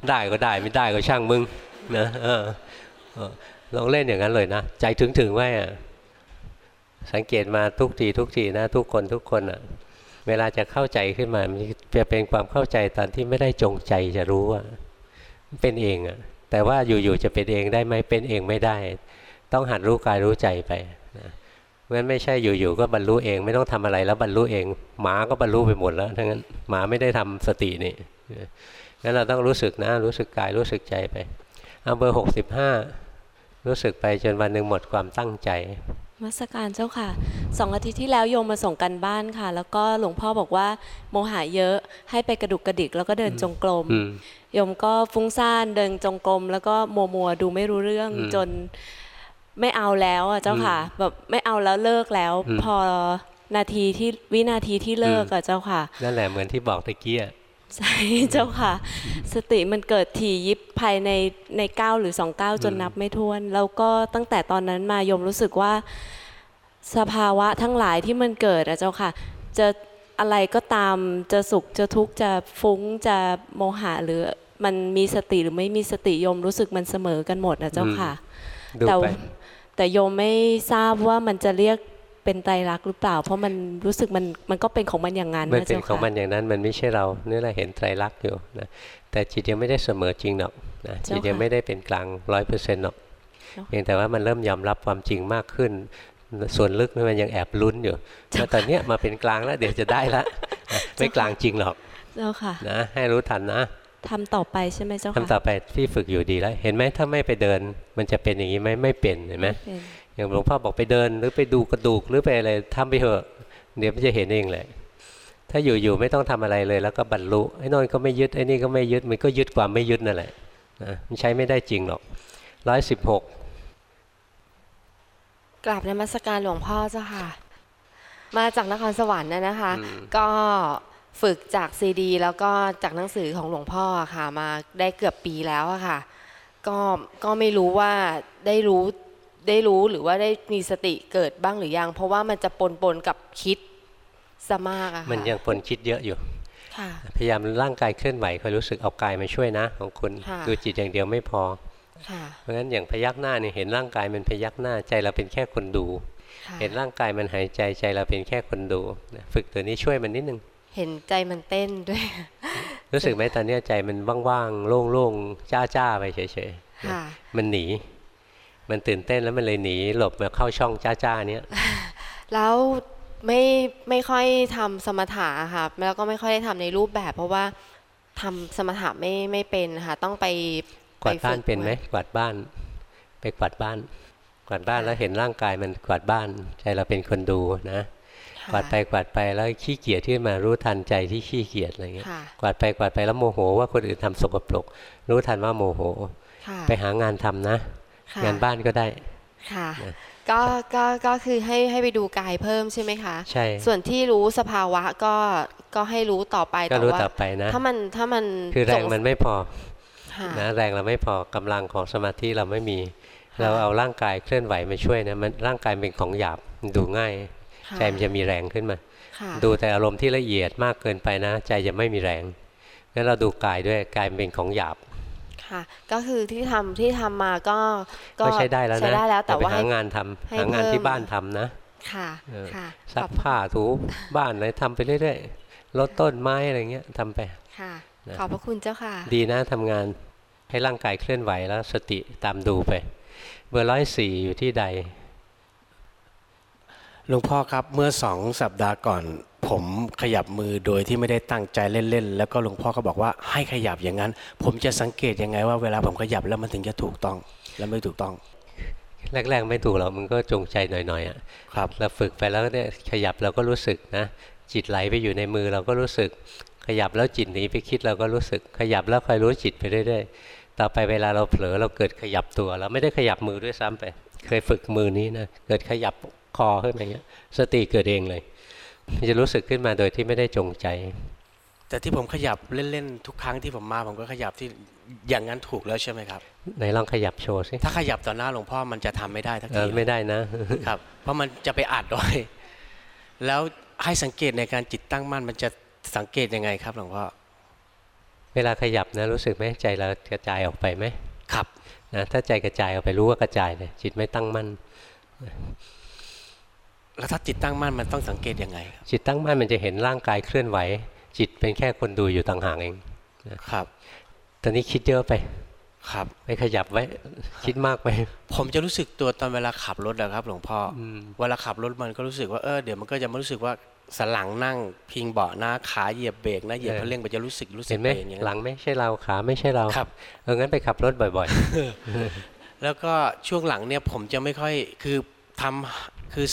ได้ก็ได้ไม่ได้ก็ช่างมึงนะเออเออ ลองเล่นอย่างนั้นเลยนะ ใจถึงถึงไว้อะสังเกตมาทุกทีทุกทีนะทุกคนทุกคนอะเวลาจะเข้าใจขึ้นมามันจะเป็นความเข้าใจตอนที่ไม่ได้จงใจจะรู้ว่าเป็นเองอะแต่ว่าอยู่ๆจะเป็นเองได้ไหมเป็นเองไม่ได้ ต้องหัดรู้กายรู้ใจไปนะเพราะฉะนั้นไม่ใช่อยู่ๆก็บรรลุเอง ไม่ต้องทำอะไรแล้วบรรลุเอง หมาก็บรรลุไปหมดแล้วทั้งนั้นหมาไม่ได้ทำสตินี่งั้นเราต้องรู้สึกนะ รู้สึกกายรู้สึกใจไปเอาเบอร์หกสิบห้า รู้สึกไปจนวันหนึ่งหมดความตั้งใจมัสการเจ้าค่ะสองอาทิตย์ที่แล้วโยมมาส่งกันบ้านค่ะ แล้วก็หลวงพ่อบอกว่า โมหะเยอะให้ไปกระดุกกระดิก แล้วก็เดินจงกรมอืมโยมก็ฟุ้งซ่านเดินจงกรมแล้วก็มัวมัวๆดูไม่รู้เรื่องอืมจนไม่เอาแล้วอะเจ้าค่ะอืมแบบไม่เอาแล้วเลิกแล้วอืมพอนาทีที่วินาทีที่เลิกอะเจ้าค่ะนั่นแหละเหมือนที่บอกตะกี้อะ ใช่เจ้าค่ะ สติมันเกิดถี่ยิบภายในในเก้าหรือสองเก้าจนนับไม่ถ้วน แล้วก็ตั้งแต่ตอนนั้นมาโยมรู้สึกว่า สภาวะทั้งหลายที่มันเกิดอะเจ้าค่ะ จะอะไรก็ตามจะสุขจะทุกข์จะฟุ้งจะโมหะหรือมันมีสติหรือไม่มีสติโยมรู้สึกมันเสมอกันหมดนะเจ้าค่ะดูแต่ไปแต่โยมไม่ทราบว่ามันจะเรียก เป็นไตรลักษณ์หรือเปล่า เพราะมันรู้สึกมันมันก็เป็นของมันอย่างนั้นมันนะเป็นเจ้าของค่ะมันอย่างนั้น มันไม่ใช่เรานี่แหละเห็นไตรลักษณ์อยู่นะแต่จิตยังไม่ได้เสมอจริงหรอกนะเจ้าจิตยังค่ะไม่ได้เป็นกลางร้อยเปอร์เซ็นต์หรอกเนาะเพียงแต่ว่ามันเริ่มยอมรับความจริงมากขึ้น ส่วนลึกนี่มันยังแอบลุ้นอยู่ว่าตอนเนี้ยมาเป็นกลางแล้วเดี๋ยวจะได้ละนะไม่กลางจริงหรอกเจ้าค่ะนะให้รู้ทันนะทำต่อไปใช่ไหมเจ้าค่ะทำต่อไปที่ฝึกอยู่ดีแล้ว เห็นไหมถ้าไม่ไปเดิน มันจะเป็นอย่างนี้ไหมไม่เป็นเห็นไหมเป็น อย่างหลวงพ่อบอกไปเดิน หรือไปดูกระดูกหรือไปอะไรทำไปเถอะเดี๋ยวมันจะเห็นเองแหละถ้าอยู่ๆไม่ต้องทำอะไรเลย แล้วก็บรรลุไอ้นนก็ไม่ยึดไอ้นี่ก็ไม่ยึดมันก็ยึดความไม่ยึดนั่นแหละนะมันใช้ไม่ได้จริงหรอกร้อยสิบหกกราบนมัสการหลวงพ่อเจ้าค่ะ มาจากนครสวรรค์นะนะคะ ก็ฝึกจากซีดี แล้วก็จากหนังสือของหลวงพ่ออะค่ะ มาได้เกือบปีแล้วอะค่ะ ก็ก็ไม่รู้ว่าได้รู้ ได้รู้หรือว่าได้มีสติเกิดบ้างหรือยัง เพราะว่ามันจะปนปนๆกับคิดซะมากอะค่ะมันยังปนคิดเยอะอยู่ค่ะพยายามร่างกายเคลื่อนไหวคอยรู้สึกเอากายมาช่วยนะ ของคุณค่ะดูจิตอย่างเดียวไม่พอค่ะเพราะฉะนั้นอย่างพยักหน้าเนี่ยเห็นร่างกายมันพยักหน้าใจเราเป็นแค่คนดูค่ะเห็นร่างกายมันหายใจใจเราเป็นแค่คนดูนะฝึกตัวนี้ช่วยมันนิดนึง เห็นใจมันเต้นด้วย รู้สึกไหมตอนเนี้ยใจมันว่างๆโล่งๆจ้าๆไปเฉยๆค่ะมันหนี มันตื่นเต้นแล้วมันเลยหนีหลบมาเข้าช่องจ้าๆเนี้ยแล้วไม่ไม่ค่อยทำสมถะค่ะแล้วก็ไม่ค่อยได้ทำในรูปแบบ เพราะว่าทำสมถะไม่ไม่เป็นค่ะต้องไปกวาดบ้านฝึเป็นไหมกวาดบ้าน ไปกวาดบ้าน กวาดบ้านแล้วเห็นร่างกายมันกวาดบ้าน ใจเราเป็นคนดูนะกวาดไปกวาดไปแล้วขี้เกียจที่มารู้ทันใจที่ขี้เกียจอะไรเงี้ยค่ะกวาดไปกวาดไปแล้วโมโห ว่าคนอื่นทำสกปรก รู้ทันว่าโมโหค่ะไปหางานทำนะค่ะ งานบ้านก็ได้ค่ะก็ก็ก็คือให้ให้ไปดูกายเพิ่มใช่ไหมคะใช่ส่วนที่รู้สภาวะก็ก็ให้รู้ต่อไปก็แต่รู้ว่าต่อไปนะถ้ามันถ้ามันคือแรงส่มันไม่พอค่ะนะแรงเราไม่พอกำลังของสมาธิเราไม่มี เราเอาร่างกายเคลื่อนไหวมาช่วยนะมันร่างกายเป็นของหยาบมันดูง่ายค่ะใจมันจะมีแรงขึ้นมาค่ะดูแต่อารมณ์ที่ละเอียดมากเกินไปนะ ใจจะไม่มีแรงงั้นเราดูกายด้วยกายมันเป็นของหยาบ ค่ะ ก็คือที่ทำที่ทำมาก็ก็ใช้ได้แล้วนะใช้ได้แล้วแต่อย่ไปว่าหาให้งานทำให้หางานเพิ่มที่บ้านทำนะ ค่ะเออค่ะซักผ้าถูบ้านอะไรทำไปเรื่อยๆลดต้นไม้อะไรเงี้ยทำไปค่ะนะขอบพระคุณเจ้าค่ะ ดีนะทำงานให้ร่างกายเคลื่อนไหวแล้วสติตามดูไป เบอร์ร้อยสี่อยู่ที่ใด หลวงพ่อครับเมื่อสองสัปดาห์ก่อน ผมขยับมือโดยที่ไม่ได้ตั้งใจเล่นๆแล้วก็หลวงพ่อก็บอกว่าให้ขยับอย่างนั้น ผมจะสังเกตยังไงว่าเวลาผมขยับแล้วมันถึงจะถูกต้องและไม่ถูกต้อง แรกๆไม่ถูกหรอกมันก็จงใจหน่อยๆอะครับเราฝึกไปแล้วเนี่ยขยับเราก็รู้สึกนะจิตไหลไปอยู่ในมือเราก็รู้สึก ขยับแล้วจิตหนีไปคิดเราก็รู้สึก ขยับแล้วคอยรู้จิตไปเรื่อยๆต่อไปเวลาเราเผลอเราเกิดขยับตัวเราไม่ได้ขยับมือด้วยซ้ำไป เคยฝึกมือนี้นะเกิดขยับ คอขึ้นมาอย่างเงี้ย สติเกิดเองเลยมันจะรู้สึกขึ้นมาโดยที่ไม่ได้จงใจ แต่ที่ผมขยับเล่นๆทุกครั้งที่ผมมา ผมก็ขยับที่อย่างนั้นถูกแล้วใช่ไหมครับไหนลองขยับโชว์สิถ้าขยับต่อหน้าหลวงพ่อมันจะทำไม่ได้ทักเอทีอไม่ได้นะครับ เพราะมันจะไปอัดไว้แล้วให้สังเกตในการจิตตั้งมั่นมันจะสังเกตยังไงครับหลวงพ่อเวลาขยับนะรู้สึกไหมใจเรากระจายออกไปไหมครับนะถ้าใจกระจายออกไปรู้ว่ากระจายเลยจิตไม่ตั้งมั่น แล้วถ้าจิตตั้งมั่นมันต้องสังเกตยังไงครับจิตตั้งมั่นมันจะเห็นร่างกายเคลื่อนไหว จิตเป็นแค่คนดูอยู่ต่างหากเองนะครับ ตอนนี้คิดเยอะไปครับไม่ขยับไว้คิดมากไป ผมจะรู้สึกตัวตอนเวลาขับรถอะครับ หลวงพ่ออมเวลาขับรถมันก็รู้สึกว่าเออเดี๋ยวมันก็จะมารู้สึกว่าสันหลังนั่ง พิงเบาะนะขาเหยียบเบรกนะเหยียบคันเร่งมันจะรู้สึกรู้สึกเห็นไหมปอย่างเงี้ยหลังไม่ใช่เราขาไม่ใช่เราครับเอองั้นไปขับรถบ่อยแล้วก็ช่วงหลังเนี่ยผมจะไม่ค่อยคือทำคือ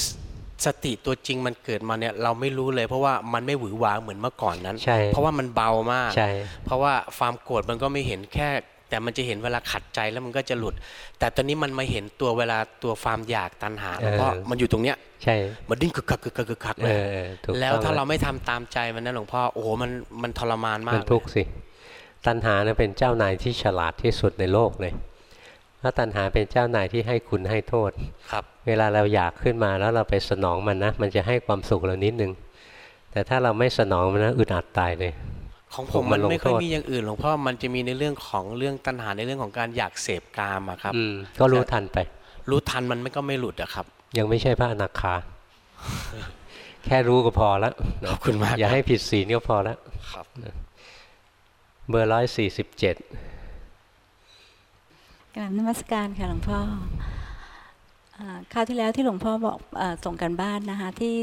สติตัวจริงมันเกิดมาเนี่ยเราไม่รู้เลย เพราะว่ามันไม่หวือหวาเหมือนเมื่อก่อนนั้นใช่เพราะว่ามันเบามากใช่เพราะว่าความโกรธมันก็ไม่เห็นแค่ แต่มันจะเห็นเวลาขัดใจแล้วมันก็จะหลุด แต่ตอนนี้มันมาเห็นตัวเวลาตัวความอยากตันหาแล้วก็มันอยู่ตรงเนี้ยๆใช่มันดิ้นกึกกักกึกกักกึกกักเลเอยอเออถูกแล้วต้องถ้าเราไม่ทำตามใจมันนะหลวงพ่อโอ้โหมันมันทรมานมามักนทุกข์สิตัณหาเนี่ยเป็นเจ้านายที่ฉลาดที่สุดในโลกเลย เพราะตัณหาเป็นเจ้านายที่ให้คุณให้โทษครับ เวลาเราอยากขึ้นมาแล้วเราไปสนองมันนะ มันจะให้ความสุขเรานิดนึง แต่ถ้าเราไม่สนองมันนะอึดอัดตายเลยของผถูมกมันลงไม่ค่อยโทษมีอย่างอื่นหลวงพ่อมันจะมีในเรื่องของเรื่องตัณหาในเรื่องของการอยากเสพกามอะครับอืมก็รู้ทันไป รู้ทันมันไม่ก็ไม่หลุดอะครับ ยังไม่ใช่พระอนาคา แค่รู้ก็พอแล้วนะขอบคุณมากอย่าครับให้ผิดศีลก็พอแล้วครับนะเบอร์ร้อยสี่สิบเจ็ด กราบนมัสการค่ะหลวงพ่อ คราวที่แล้วที่หลวงพ่อบอกเออส่งกันบ้านนะคะที่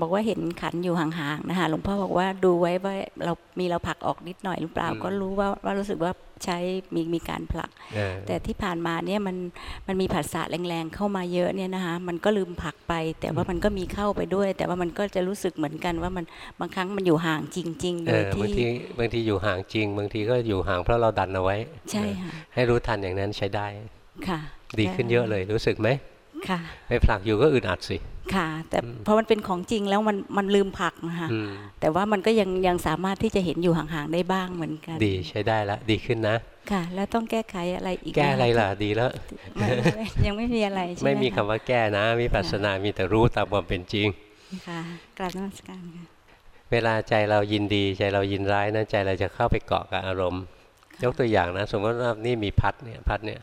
บอกว่าเห็นขันอยู่ห่างๆนะคะหลวงพ่อบอกว่าดูไว้ว่าเรามีเราผลักออกนิดหน่อยหรือเปล่าอืมก็รู้ว่าว่ารู้สึกว่าใช้มีมีการผลักเออแต่ที่ผ่านมาเนี่ยมันมันมีผัสสะแรงๆเข้ามาเยอะเนี่ยนะคะมันก็ลืมผลักไป แต่ว่ามันก็มีเข้าไปด้วย แต่ว่ามันก็จะรู้สึกเหมือนกันว่ามันบางครั้งมันอยู่ห่างจริงๆเอโดยอบางที่ทีบางทีอยู่ห่างจริง บางทีก็อยู่ห่างเพราะเราดันเอาไว้ ใช่ค่ะให้รู้ทันอย่างนั้นใช้ได้ค่ะ ดีขึ้นเยอะเลยรู้สึกไหม ค่ะไปผลักอยู่ก็อึดอัดสิค่ะ แต่เพราะมันเป็นของจริงแล้วมันมันลืมผลักนะคะอืมแต่ว่ามันก็ยังยังสามารถที่จะเห็นอยู่ห่างๆได้บ้างเหมือนกัน ดีใช้ได้ละดีขึ้นนะ ค่ะ แล้วต้องแก้ไขอะไรอีกหมแก้อะไรล่ะดีแล้วไม่ไม่ยังไม่มีอะไรใช่ไหมไม่มีะคำว่าแก้นะวิปัสสนามีแต่รู้ตามความเป็นจริงค่ะกราบนมัสการค่ะเวลาใจเรายินดีใจเรายินร้ายนะใจเราจะเข้าไปเกาะกับอารมณ์ ยกตัวอย่างนะ สมมติว่านี่มีพัดเนี่ยพัดเนี่ย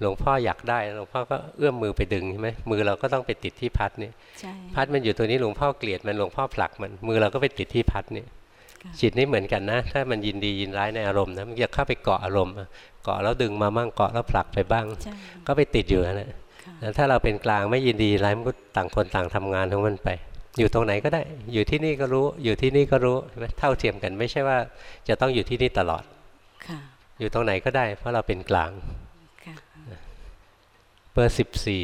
หลวงพ่ออยากได้หลวงพ่อก็เอื้อมมือไปดึงใช่ไหมมือเราก็ต้องไปติดที่พัดเนี่ยใช่พัดมันอยู่ตัวนี้หลวงพ่อเกลียดมันหลวงพ่อผลักมันมือเราก็ไปติดที่พัดเนี่ยจิตนี่เหมือนกันนะ ถ้ามันยินดียินร้ายในอารมณ์นะมันจะเข้าไปเกาะอารมณ์อะเกาะแล้วดึงมาบ้างเกาะแล้วผลักไปบ้างใช่ก็ไปติดอยู่นั่นแหละแล้วถ้าเราเป็นกลางไม่ยินดีร้ายมันก็ต่างคนต่างทำงานของมันไปอยู่ตรงไหนก็ได้ อยู่ที่นี่ก็รู้ อยู่ที่นี่ก็รู้เห็นไหมเท่าเทียมกันไม่ใช่ว่าจะต้องอยู่ที่นี่ตลอด ค่ะ อยู่ตรงไหนก็ได้ เพราะเราเป็นกลางค่ะเบอร์สิบสี่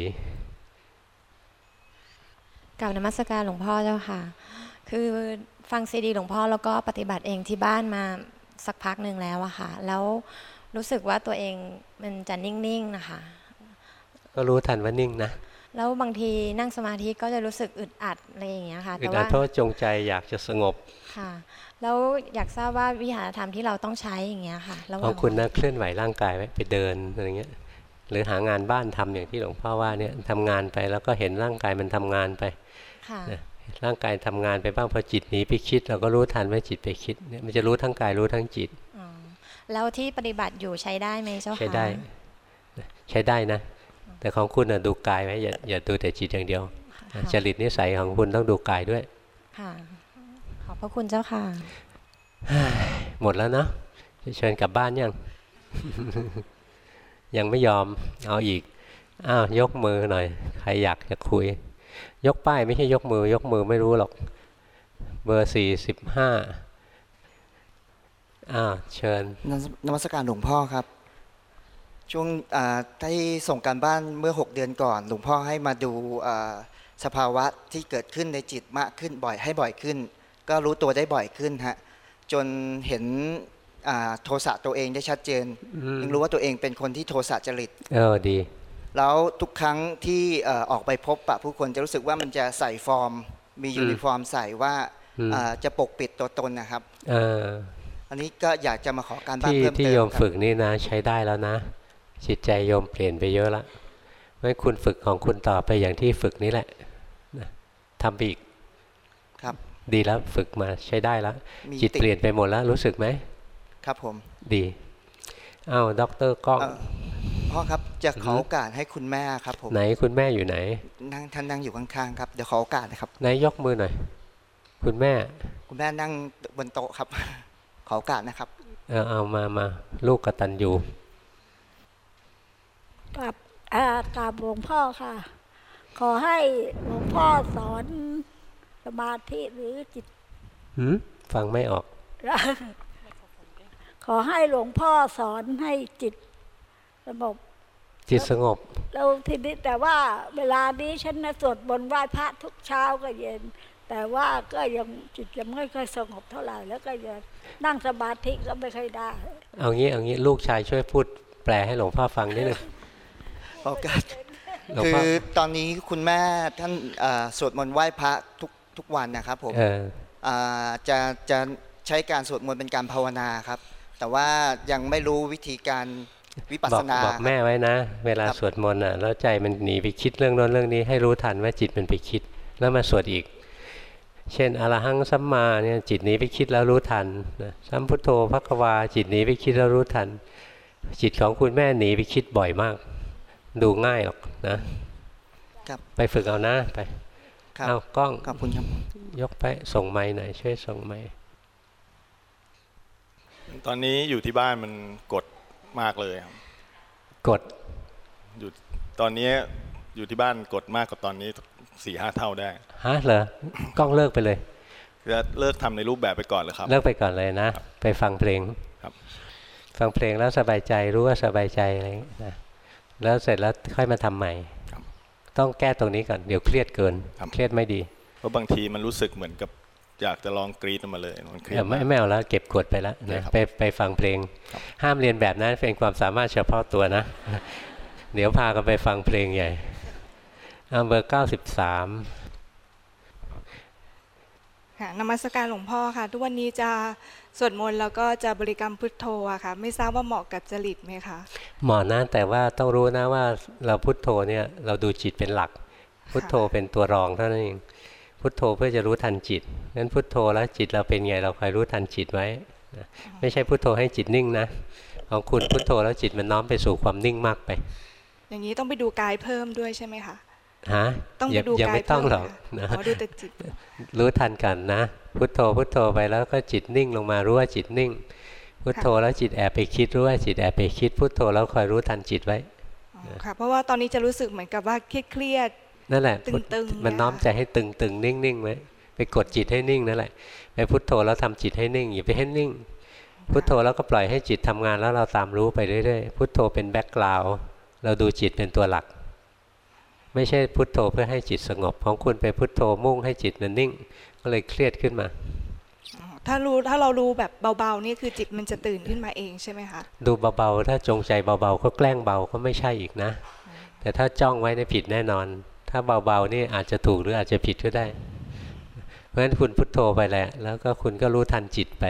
กับนมัสการหลวงพ่อเจ้าค่ะ คือฟังซีดีหลวงพ่อแล้วก็ปฏิบัติเองที่บ้านมาสักพักหนึ่งแล้วอะค่ะ แล้วรู้สึกว่าตัวเองมันจะนิ่งๆนะคะ ก็รู้ทันว่านิ่งนะ แล้วบางทีนั่งสมาธิก็จะรู้สึกอึดอัดอะไรอย่างเงี้ยค่ะอึแต่ดอัว่าดเพราะว่าจงใจอยากจะสงบ ค่ะ แล้วอยากทราบว่าวิหารธรรมที่เราต้องใช้อย่างเงี้ยค่ะระหขว่าองงคุณนะเคลื่อนไหวร่างกายไว้ไปเดินอะไรเงี้ย หรือหางานบ้านทำอย่างที่หลวงพ่อว่าเนี่ยทำงานไปแล้วก็เห็นร่างกายมันทำงานไปค่ะนะร่างกายทำงานไปบ้างพอจิตหนีไปคิด เราก็รู้ทันว่าจิตไปคิดเนี่ยมันจะรู้ทั้งกายรู้ทั้งจิตอ๋อแล้วที่ปฏิบัติอยู่ใช้ได้ไหมเจ้าค่ะใช้ได้นะใช้ได้นะ แต่ของคุณนะดูกายไว้อย่าอย่าดูแต่จิตอย่างเดียวนะจริตนิสัยของคุณต้องดูกายด้วยค่ะขอบพระคุณเจ้าค่ะหมดแล้วเนาะจะเชิญกลับบ้านยัง ยังไม่ยอมเอาอีกอ้าวยกมือหน่อย ใครอยากจะคุย ยกป้ายไม่ใช่ยกมือ ยกมือไม่รู้หรอก เบอร์สี่สิบห้าอ้าวเชิญนมัสนมัสการหลวงพ่อครับ ช่วงที่ส่งการบ้านเมื่อ 6 เดือนก่อน หลวงพ่อให้มาดูสภาวะที่เกิดขึ้นในจิตมากขึ้นบ่อยให้บ่อยขึ้น ก็รู้ตัวได้บ่อยขึ้นฮะจนเห็น โทสะตัวเองได้ชัดเจนอืมยังรู้ว่าตัวเองเป็นคนที่โทสะจริตเออดี แล้วทุกครั้งที่เอ่อออกไปพบปะผู้คนจะรู้สึกว่ามันจะใส่ฟอร์ม มียูนิฟอร์มใส่ว่าอืมอ่าจะปกปิดตัวตนนะครับเอออันนี้ก็อยากจะมาขอการบ้านที่เพิ่มที่เติโยมมครับฝึกนี่นะใช้ได้แล้วนะ จิตใจโยมเปลี่ยนไปเยอะละเพราะฉะนั้นคุณฝึกของคุณต่อไปอย่างที่ฝึกนี่แหละนะทำไปอีกครับ ดีแล้วฝึกมาใช้ได้แล้วมีจิตติดเปลี่ยนไปหมดแล้วรู้สึกไหม ครับผม ดีอ้าวด็อกเตอร์ก้องเอ่อพ่อครับจะขอโอกาสให้คุณแม่ครับผมไหนคุณแม่อยู่ไหนนั่งท่านนั่งอยู่ข้างๆครับเดี๋ยวขอโอกาสนะครับไหนยกมือหน่อยคุณแม่ คุณแม่นั่งบนโต๊ะครับ ขอโอกาสนะครับ เออเอามามาลูกกตันยูกับอ่ากราบหลวงพ่อค่ะ ขอให้หลวงพ่อสอนสมาธิหรือจิตหืมฟังไม่ออก ขอให้หลวงพ่อสอนให้จิตสงบจิตสงบแล้วทีนี้แต่ว่าเวลานี้ฉันนะสวดบนต์ไหว้พระทุกเช้าก็เย็น แต่ว่าก็ยังจิตยังไม่ค่อยสงบเท่าไหร่แล้วก็ยังนั่งสมาธิก็ไม่ค่อยได้ เอางี้เอางี้ลูกชายช่วยพูดแปลให้หลวงพ่อฟังนิดหนึ่งโอกาสหลวงคืพ่ออตอนนี้คุณแม่ท่านเอ่อสวดมนต์ไหว้พระทุกทุกวันนะครับผมเอออ่าจะจะใช้การสวดมนต์เป็นการภาวนาครับ แต่ว่ายังไม่รู้วิธีการวิปัสบอสกนาบอกแม่ไว้นะ เวลาสวดมนต์อะแล้วใจมันหนีไปคิดเรื่องโน้นเรื่องนี้ให้รู้ทันว่าจิตมันไปคิด แล้วมาสวดอีก เช่นอรหังสัมมาเนี่ยจิตหนีไปคิดแล้วรู้ทันนะสัมพุทโธพักวาจิตหนีไปคิดแล้วรู้ทัน จิตของคุณแม่หนีไปคิดบ่อยมาก ดูง่ายหรอกนะครับไปฝึกเอานะไปครับเอากล้องขอบคุณครับยกไปส่งไม้หน่อยช่วยส่งไม้ ตอนนี้อยู่ที่บ้านมันกดมากเลยครับกดอยู่ตอนนี้อยู่ที่บ้านกดมากกว่าตอนนี้สี่ห้าเท่าได้ฮะเหรอกล้องเลิกไปเลยจะเลิกทำในรูปแบบไปก่อนเลยครับ เลิกไปก่อนเลยนะ ไปฟังเพลงครับ ฟังเพลงแล้วสบายใจรู้ว่าสบายใจอะไรอย่างเงี้ยนะแล้วเสร็จแล้วค่อยมาทำใหม่ต้องแก้ตรงนี้ก่อนเดี๋ยวเครียดเกินเครียดไม่ดี เพราะบางทีมันรู้สึกเหมือนกับ อยากจะลองกรีดออกมาเลยมันเครียเอดอไม่มากไม่เอาแล้วเก็บกดไปแล้วนะไปไปฟังเพลง ห้ามเรียนแบบนั้นเป็นความสามารถเฉพาะตัวนะ เดี๋ยวพากันไปฟังเพลงใหญ่เอาเบอร์เก้าสิบสามค่ะนมัสการหลวงพ่อค่ะ ทุกวันนี้จะสวดมนต์แล้วก็จะบริกรรมพุทโธอะค่ะ ไม่ทราบว่าเหมาะกับจริตไหมคะหมอนะแต่ว่าต้องรู้นะว่าเราพุทโธเนี่ยเราดูจิตเป็นหลัก พุทโธเป็นตัวรองเท่านั้นเอง พุทโธเพื่อจะรู้ทันจิตงั้นพุทโธแล้วจิตเราเป็นไงเราคอยรู้ทันจิตไว้นะไม่ใช่พุทโธให้จิตนิ่งนะของคุณพุทโธแล้วจิตมันน้อมไปสู่ความนิ่งมากไป อย่างนี้ต้องไปดูกายเพิ่มด้วยใช่ไหมคะฮะต้องไปย่าดูยังไม่กายต้องเพิ่มหรอกเหรนะออ๋อดูแต่จิตรู้ทันกันนะ พุทโธพุทโธไปแล้วก็จิตนิ่งลงมารู้ว่าจิตนิ่ง พุทโธแล้วจิตแอบไปคิดรู้ว่าจิตแอบไปคิดพุทโธแล้วคอยรู้ทันจิตไว้ค่ะเพราะว่าตอนนี้จะรู้สึกเหมือนกับว่าเครียด นั่นแหละตึงๆพุทนะคะมันน้อมใจให้ตึงตึงนิ่งนิ่งไว้ไปกดจิตให้นิ่งนั่นแหละไปพุทโธแล้วทำจิตให้นิ่งอย่าไปให้นิ่ง พุทโธแล้วก็ปล่อยให้จิตทำงานแล้วเราตามรู้ไปเรื่อยๆพุทโธเป็นแบ็กกราวเราดูจิตเป็นตัวหลัก ไม่ใช่พุทโธเพื่อให้จิตสงบ ของคุณไปพุทโธมุ่งให้จิตมันนิ่ง ก็เลยเครียดขึ้นมาๆถ้ารู้ถ้าเรารู้แบบเบาๆนี่คือจิตมันจะตื่นขึ้นมาเองใช่ไหมคะดูเบาๆถ้าจงใจเบาๆก็แกล้งเบาก็ไม่ใช่อีกนะ แต่ถ้าจ้องไว้ในยผิดแน่นอน ถ้าเบาๆนี่อาจจะถูกหรืออาจจะผิดก็ได้ เพราะฉะนั้นคุณพุทโธไปแหละ แล้วก็คุณก็รู้ทันจิตไป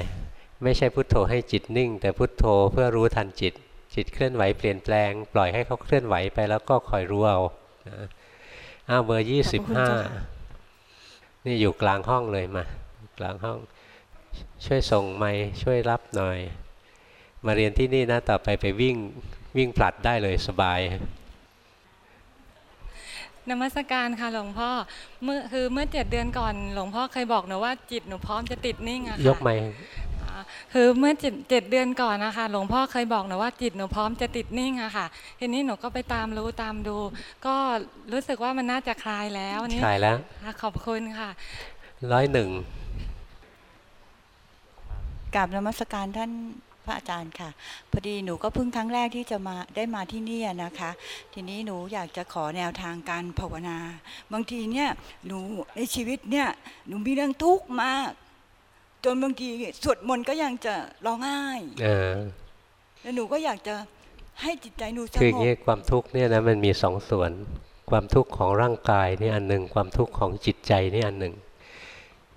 ไม่ใช่พุทโธให้จิตนิ่ง แต่พุทโธเพื่อรู้ทันจิต จิตเคลื่อนไหวเปลี่ยนแปลง ปล่อยให้เขาเคลื่อนไหวไปแล้วก็คอยรู้เอาอ้าวเบอร์ยี่สิบห้านี่อยู่กลางห้องเลยมากลางห้อง ช่วยส่งไม้ช่วยรับหน่อย มาเรียนที่นี่นะต่อไปไปวิ่งวิ่งผลัดได้เลยสบาย นมัสการค่ะหลวงพ่อเมื่อคือเมื่อเจ็ดเดือนก่อน หลวงพ่อเคยบอกหนูว่าจิตหนูพร้อมจะติดนิ่งอะยค่ะกไม้อ่าคือเมื่อเจ็ดเจ็ดเดือนก่อนนะคะ หลวงพ่อเคยบอกหนูว่าจิตหนูพร้อมจะติดนิ่งอะค่ะ ทีนี้หนูก็ไปตามรู้ตามดู ก็รู้สึกว่ามันน่าจะคลายแล้วนี่คลายแล้วค่ะขอบคุณค่ะร้อยหนึ่งกราบนมัสการท่าน พระอาจารย์ค่ะ พอดีหนูก็เพิ่งครั้งแรกที่จะมาได้มาที่นี่อะนะคะ ทีนี้หนูอยากจะขอแนวทางการภาวนา บางทีเนี่ยหนูในชีวิตเนี่ยหนูมีเรื่องทุกข์มาก จนบางทีสวดมนต์ก็ยังจะร้องไห้เออแล้วหนูก็อยากจะให้จิตใจหนูสคือองบย่างนี้ความทุกข์เนี่ยนะมันมีสองส่วน ความทุกข์ของร่างกายนี่อันหนึ่งความทุกข์ของจิตใจนี่อันหนึ่ง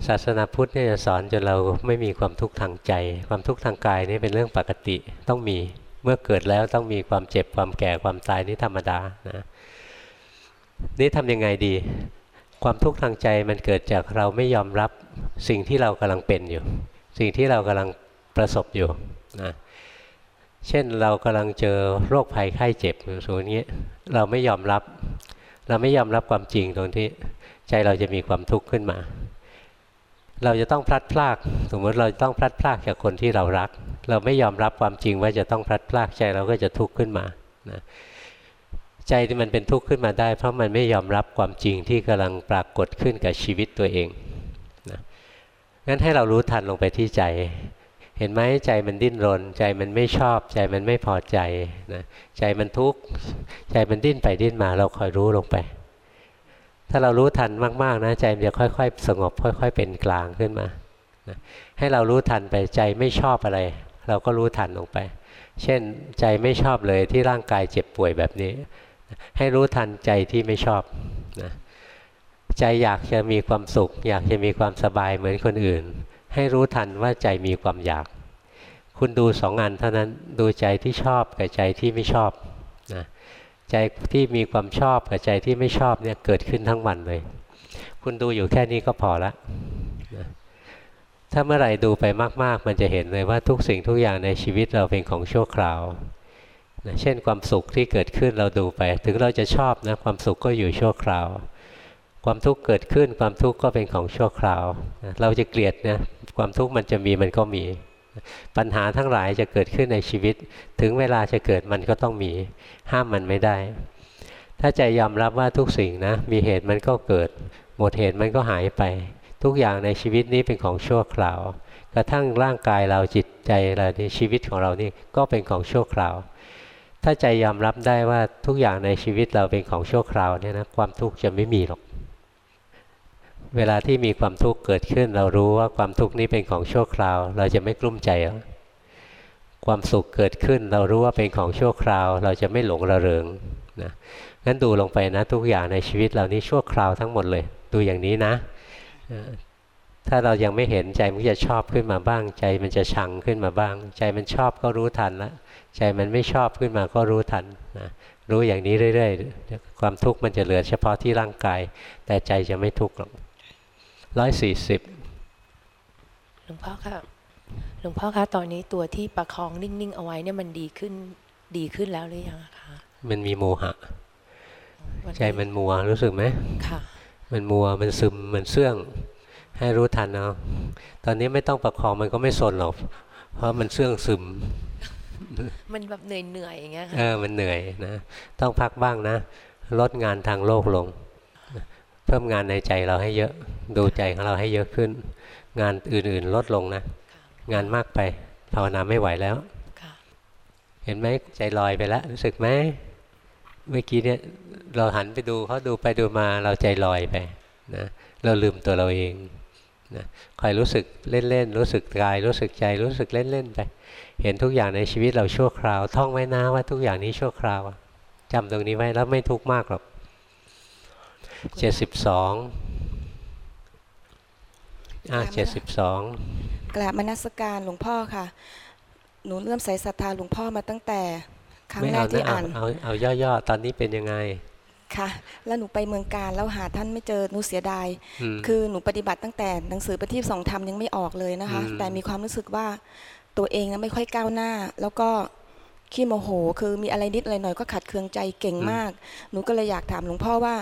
ศาสนาพุทธเนี่ยจะสอนจนเราไม่มีความทุกข์ทางใจ ความทุกข์ทางกายนี่เป็นเรื่องปกติต้องมีเมื่อเกิดแล้วต้องมีความเจ็บความแก่ความตายนี่ธรรมดานะนี่ทำยังไงดี ความทุกข์ทางใจมันเกิดจากเราไม่ยอมรับสิ่งที่เรากำลังเป็นอยู่ สิ่งที่เรากำลังประสบอยู่นะเช่นเรากำลังเจอโรคภัยไข้เจ็บหรือส่วนนี้เราไม่ยอมรับ เราไม่ยอมรับความจริงตรงที่ใจเราจะมีความทุกข์ขึ้นมา เราจะต้องพลัดพราก สมมติเราต้องพลัดพรากจากคนที่เรารัก เราไม่ยอมรับความจริงว่าจะต้องพลัดพรากใจเราก็จะทุกข์ขึ้นมานะใจที่มันเป็นทุกข์ขึ้นมาได้ เพราะมันไม่ยอมรับความจริงที่กำลังปรากฏขึ้นกับชีวิตตัวเองนะงั้นให้เรารู้ทันลงไปที่ใจ เห็นไหมใจมันดิ้นรน ใจมันไม่ชอบ ใจมันไม่พอใจนะใจมันทุกข์ใจมันดิ้นไปดิ้นมาเราคอยรู้ลงไป ถ้าเรารู้ทันมากๆนะใจมันจะค่อยๆ สงบ ค่อย ๆ เป็นกลางขึ้นมานะให้เรารู้ทันไปใจไม่ชอบอะไร เราก็รู้ทันลงไป เช่นใจไม่ชอบเลยที่ร่างกายเจ็บป่วยแบบนี้ ให้รู้ทันใจที่ไม่ชอบนะใจอยากจะมีความสุข อยากจะมีความสบายเหมือนคนอื่น ให้รู้ทันว่าใจมีความอยาก คุณดูสองอันเท่านั้นดูใจที่ชอบกับใจที่ไม่ชอบ ใจที่มีความชอบกับใจที่ไม่ชอบเนี่ยเกิดขึ้นทั้งวันเลย คุณดูอยู่แค่นี้ก็พอละนะถ้าเมื่อไหร่ดูไปมาก ๆ มันจะเห็นเลยว่าทุกสิ่งทุกอย่างในชีวิตเราเป็นของชั่วคราวนะเช่นความสุขที่เกิดขึ้นเราดูไป ถึงเราจะชอบนะความสุขก็อยู่ชั่วคราว ความทุกข์เกิดขึ้นความทุกข์ก็เป็นของชั่วคราวนะเราจะเกลียดนะความทุกข์มันจะมีมันก็มี ปัญหาทั้งหลายจะเกิดขึ้นในชีวิต ถึงเวลาจะเกิดมันก็ต้องมี ห้ามมันไม่ได้ ถ้าใจยอมรับว่าทุกสิ่งนะ มีเหตุมันก็เกิด หมดเหตุมันก็หายไป ทุกอย่างในชีวิตนี้เป็นของชั่วคราว กระทั่งร่างกายเราจิตใจเราในชีวิตของเรานี่ก็เป็นของชั่วคราว ถ้าใจยอมรับได้ว่าทุกอย่างในชีวิตเราเป็นของชั่วคราวเนี่ยนะความทุกข์จะไม่มีหรอก เวลาที่มีความทุกข์เกิดขึ้น เรารู้ว่าความทุกข์นี้เป็นของชั่วคราว เราจะไม่กลุ้มใจความสุขเกิดขึ้น เรารู้ว่าเป็นของชั่วคราว เราจะไม่หลงระเริงนะงั้นดูลงไปนะทุกอย่างในชีวิตเรานี้ชั่วคราวทั้งหมดเลย ดูอย่างนี้นะ ถ้าเรายังไม่เห็นใจมันจะชอบขึ้นมาบ้าง ใจมันจะชังขึ้นมาบ้าง ใจมันชอบก็รู้ทันล้วใจมันไม่ชอบขึ้นมาก็รู้ทันนะรู้อย่างนี้เรื่อย ๆ ความทุกข์มันจะเหลือเฉพาะที่ร่างกาย แต่ใจจะไม่ทุกข์หรอก ร้อยสี่สิบหลวงพ่อคะหลวงพ่อคะตอนนี้ตัวที่ประคองนิ่งๆเอาไว้เนี่ยมันดีขึ้นดีขึ้นแล้วหรือยังคะมันมีโมหะ ใจมันมัวรู้สึกไหมค่ะ มันมัวมันซึมมันเสื่อง ให้รู้ทันเอาตอนนี้ไม่ต้องประคองมันก็ไม่สนหรอกเพราะมันเสื่องซึม มันแบบเหนื่อยๆอย่างเงี้ยเออมันเหนื่อยนะ ต้องพักบ้างนะ ลดงานทางโลกลง เพิ่มงานในใจเราให้เยอะ ดูใจของเราให้เยอะขึ้น งานอื่นๆลดลงนะ งานมากไปภาวนาไม่ไหวแล้ว เห็นไหมใจลอยไปแล้ว รู้สึกไหมเมื่อกี้เนี่ยเราหันไปดูเขาดูไปดูมาเราใจลอยไปนะเราลืมตัวเราเองนะคอยรู้สึกเล่นๆรู้สึกกาย รู้สึกใจรู้สึกเล่นๆไป เห็นทุกอย่างในชีวิตเราชั่วคราว ท่องไว้นะว่าทุกอย่างนี้ชั่วคราวจำตรงนี้ไว้แล้วไม่ทุกข์มากหรอก เจ็ดสิบสองอ่าเจ็ดสิบสองกราบมนัสการหลวงพ่อค่ะ หนูเริ่มใส่ศรัทธาหลวงพ่อมาตั้งแต่ครั้งไม่แรเอากที่นะเอาอ่านเอาเอาย่อๆ ตอนนี้เป็นยังไงค่ะ แล้วหนูไปเมืองการแล้วหาท่านไม่เจอหนูเสียดายอืมคือหนูปฏิบัติตั้งแต่หนังสือปฏิบสองธรรมยังไม่ออกเลยนะคะอืมแต่มีความรู้สึกว่าตัวเองนะไม่ค่อยก้าวหน้า แล้วก็ขี้โมโห คือมีอะไรนิดอะไรหน่อยก็ขัดเคืองใจเก่งมาก หนูก็เลยอยากถามหลวงพ่อว่า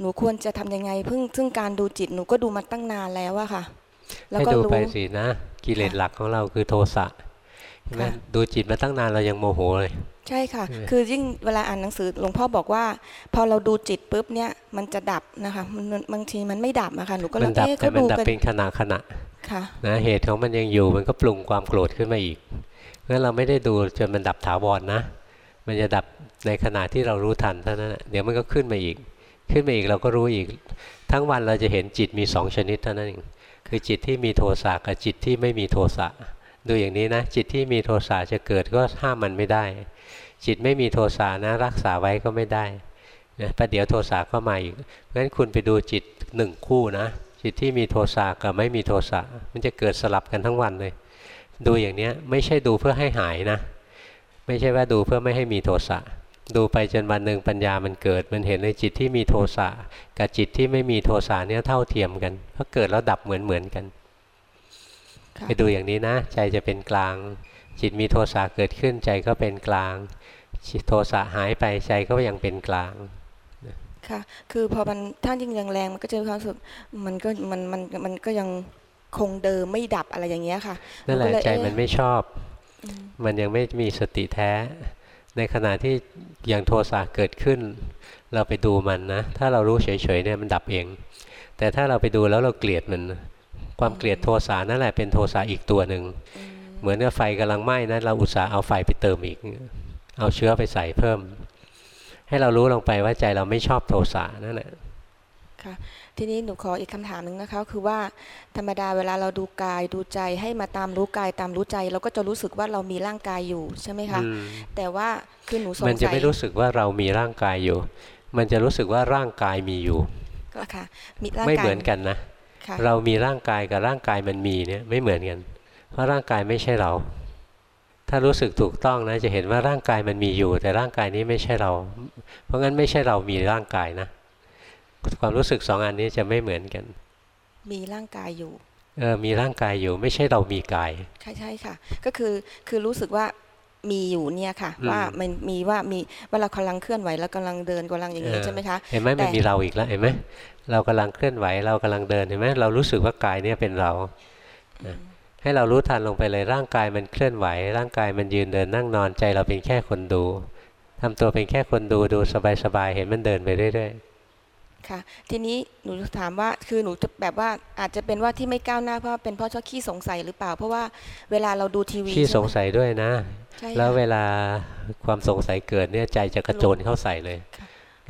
หนูควรจะทำยังไงเพิ่งซึ่งการดูจิตหนูก็ดูมาตั้งนานแล้วอะค่ะ แล้วให้ก็ดูรู้ไปสินะ กิเลสหลักของเราคือโทสะใช่ไหมค่ะดูจิตมาตั้งนานเรายังโมโหเลย ใช่ค่ะใช่ไหมคือยิ่งเวลาอ่านหนังสือหลวงพ่อบอกว่า พอเราดูจิตปุ๊บเนี่ยมันจะดับนะคะมันมันบางทีมันไม่ดับอะค่ะหนูก็เลมัยนดับเอ๊ะแต่เขามันดูดับกันเป็นขณะขณะค่ะนะเหตุของมันยังอยู่มันก็ปรุงความโกรธขึ้นมาอีกงั้นเราไม่ได้ดูจนมันดับถาวรนะ มันจะดับในขณะที่เรารู้ทันเท่านั้นน่ะเดี๋ยวมันก็ขึ้นมาอีก ขึ้นมาอีกเราก็รู้อีก ทั้งวันเราจะเห็นจิตมีสองชนิดเท่านั้นเองคือจิตที่มีโทสะกับจิตที่ไม่มีโทสะดูอย่างนี้นะ จิตที่มีโทสะจะเกิดก็ห้ามมันไม่ได้ จิตไม่มีโทสะนะรักษาไว้ก็ไม่ได้นะประเดี๋ยวโทสะก็มาอีกงั้นคุณไปดูจิตหนึ่งคู่นะ จิตที่มีโทสะกับไม่มีโทสะมันจะเกิดสลับกันทั้งวันเลย ดูอย่างเนี้ยไม่ใช่ดูเพื่อให้หายนะ ไม่ใช่ว่าดูเพื่อไม่ให้มีโทสะ ดูไปจนวันหนึ่งปัญญามันเกิด มันเห็นในจิตที่มีโทสะกับจิตที่ไม่มีโทสะเนี่ยเท่าเทียมกันเพราะเกิดแล้วดับเหมือนเหมือนกันค่ะไปดูอย่างนี้นะ ใจจะเป็นกลาง จิตมีโทสะเกิดขึ้นใจก็เป็นกลางโทสะหายไปใจก็ยังเป็นกลางค่ะ คือพอมันท่านยิ่งแรงๆมันก็จะมีความรู้สึกมันก็มันมันมันก็ยังคงเดิมไม่ดับอะไรอย่างเงี้ยค่ะนั่นแหละก็เยใจมันเอ๊ะไม่ชอบ มันยังไม่มีสติแท้ ในขณะที่อย่างโทสะเกิดขึ้น เราไปดูมันนะ ถ้าเรารู้เฉยๆเนี่ยมันดับเอง แต่ถ้าเราไปดูแล้วเราเกลียดมัน ความเกลียดโทสะนั่นแหละเป็นโทสะอีกตัวหนึ่ง เหมือนกับไฟกำลังไหม้นะเราอุตส่าห์เอาไฟไปเติมอีก เอาเชื้อไปใส่เพิ่ม ให้เรารู้ลงไปว่าใจเราไม่ชอบโทสะนั่นแหละค่ะ ทีนี้หนูขออีกคำถามหนึ่งนะคะ คือว่าธรรมดาเวลาเราดูกายดูใจให้มาตามรู้กายตามรู้ใจ เราก็จะรู้สึกว่าเรามีร่างกายอยู่ใช่ไหมคะอืมแต่ว่าคือหนูสงมันจะสัยไม่รู้สึกว่าเรามีร่างกายอยู่ มันจะรู้สึกว่าร่างกายมีอยู่ก็ค่ะมีร่างกายไม่เหมือนกันนะค่ะเรามีร่างกายกับร่างกายมันมีเนี่ยไม่เหมือนกัน เพราะร่างกายไม่ใช่เรา ถ้ารู้สึกถูกต้องนะจะเห็นว่าร่างกายมันมีอยู่ แต่ร่างกายนี้ไม่ใช่เรา เพราะงั้นไม่ใช่เรามีร่างกายนะ ความรู้สึกสองอันนี้จะไม่เหมือนกัน มีร่างกายอยู่เออมีร่างกายอยู่ไม่ใช่เรามีกาย ใช่ใช่ค่ะ ก็คือคือรู้สึกว่ามีอยู่เนี่ยค่ะอืมว่ามันมีว่ามีว่าเรากำลังเคลื่อนไหวแล้วกำลังเดินกำลังอย่างนี้เออใช่ไหมคะเห็นไหมมันแต่มีเราอีกแล้วเห็นไหมเรากำลังเคลื่อนไหวเรากำลังเดินเห็นไหมเรารู้สึกว่ากายเนี่ยเป็นเรานะให้เรารู้ทันลงไปเลยร่างกายมันเคลื่อนไหว ร่างกายมันยืนเดินนั่งนอนใจเราเป็นแค่คนดูทำตัวเป็นแค่คนดูดูสบายๆเห็นมันเดินไปเรื่อย ค่ะ ทีนี้หนูถามว่าคือหนูจะแบบว่าอาจจะเป็นว่าที่ไม่ก้าวหน้าเพราะเป็นเพราะชอบขี้สงสัยหรือเปล่า เพราะว่าเวลาเราดูทีวีๆขี้ใช่สไหมงสัยด้วยนะใช่ค่ะแล้วเวลาความสงสัยเกิดเนี่ยใจจะกระโจนเข้าใส่เลย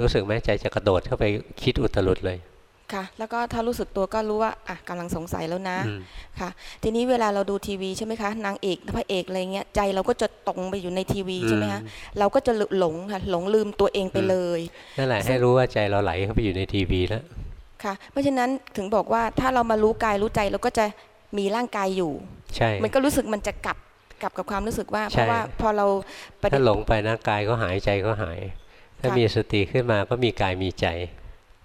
รู้สึกไหมใจจะกระโดดเข้าไปคิดอุตรุดเลย ค่ะ แล้วก็ถ้ารู้สึกตัวก็รู้ว่าอะกำลังสงสัยแล้วนะอืมค่ะ ทีนี้เวลาเราดูทีวีใช่ไหมคะนางเอกพระเอกอะไรเงี้ยใจเราก็จะตรงไปอยู่ในทีวีใช่ไหมคะอืมเราก็จะหลงค่ะหลงลืมตัวเองไปเลยนั่นแหละซึ่ให้งรู้ว่าใจเราไหลเข้าไปอยู่ในทีวีแล้วค่ะ เพราะฉะนั้นถึงบอกว่าถ้าเรามารู้กายรู้ใจเราก็จะมีร่างกายอยู่ ใช่ มันก็รู้สึกมันจะกลับกลับกับความรู้สึกว่า เพใช่ราะว่าพอเราปฏิถ้าหลงไปนะกายก็หายใจก็หาย ถ้าค่ะมีสติขึ้นมาก็มีกายมีใจ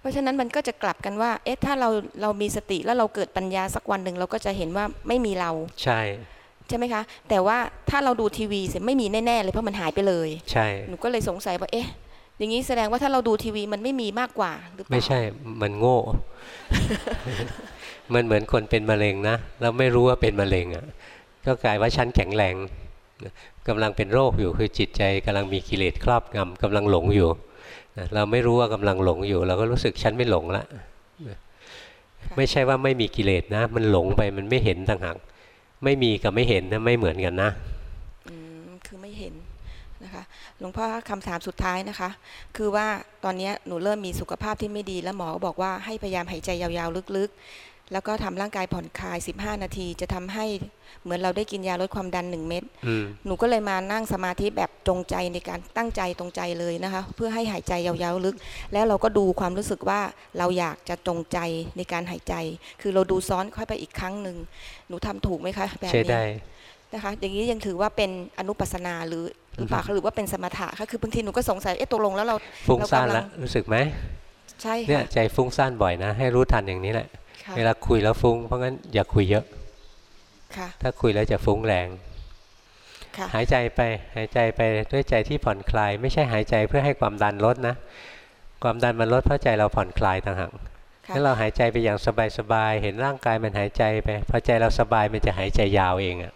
เพราะฉะนั้นมันก็จะกลับกันว่า เอ๊ะถ้าเราเรามีสติแล้วเราเกิดปัญญาสักวันหนึ่งเราก็จะเห็นว่าไม่มีเรา ใช่ใช่ไหมคะ แต่ว่าถ้าเราดูทีวีเสร็จไม่มีแน่ๆเลยเพราะมันหายไปเลย ใช่หนูก็เลยสงสัยว่าเอ๊ะ อย่างนี้แสดงว่าถ้าเราดูทีวีมันไม่มีมากกว่าหรือเปล่าไม่ใช่มันโง่ มันเหมือนคนเป็นมะเร็งนะแล้วไม่รู้ว่าเป็นมะเร็งอะก็กลายว่าฉันแข็งแรงกำลังเป็นโรคอยู่คือจิตใจกำลังมีกิเลสครอบงำกำลังหลงอยู่ นะเราไม่รู้ว่ากำลังหลงอยู่ เราก็รู้สึกฉันไม่หลงละนะไม่ใช่ว่าไม่มีกิเลสนะ มันหลงไปมันไม่เห็นต่างหากไม่มีกับไม่เห็นนะไม่เหมือนกันนะคือไม่เห็นนะคะหลวงพ่อคำถามสุดท้ายนะคะ คือว่าตอนนี้หนูเริ่มมีสุขภาพที่ไม่ดีแล้วหมอก็บอกว่าให้พยายามหายใจยาวๆลึกๆ แล้วก็ทำร่างกายผ่อนคลาย 15 นาที จะทำให้เหมือนเราได้กินยาลดความดัน1เม็ดอืมหนูก็เลยมานั่งสมาธิแบบจงใจในการตั้งใจตรงใจเลยนะคะ เพื่อให้หายใจยาวๆลึก แล้วเราก็ดูความรู้สึกว่าเราอยากจะจงใจในการหายใจ คือเราดูซ้อนค่อยไปอีกครั้งหนึ่งหนูทำถูกไหมคะแบบใช่นี้ได้นะคะ อย่างนี้ยังถือว่าเป็นอนุปัสนาหรือหรือเปล่าคะหรือว่าเป็นสมถะคะคือบางทีหนูก็สงสัยเอ๊ะตกลงแล้วเราฟุ้งเราซ่านกำลัแล้วรู้สึกไหมใช่เนี่ยค่ะใจฟุ้งซ่านบ่อยนะ ให้รู้ทันอย่างนี้แหละค่ะ เวลาคุยแล้วฟุ้ง เพราะงั้นอย่าคุยเยอะค่ะถ้าคุยแล้วจะฟุ้งแรงค่ะหายใจไปหายใจไปด้วยใจที่ผ่อนคลาย ไม่ใช่หายใจเพื่อให้ความดันลดนะ ความดันมันลดเพราะใจเราผ่อนคลายต่างหากค่ะถ้าเราหายใจไปอย่างสบายๆเห็นร่างกายมันหายใจไปพอใจเราสบายมันจะหายใจยาวเองอะ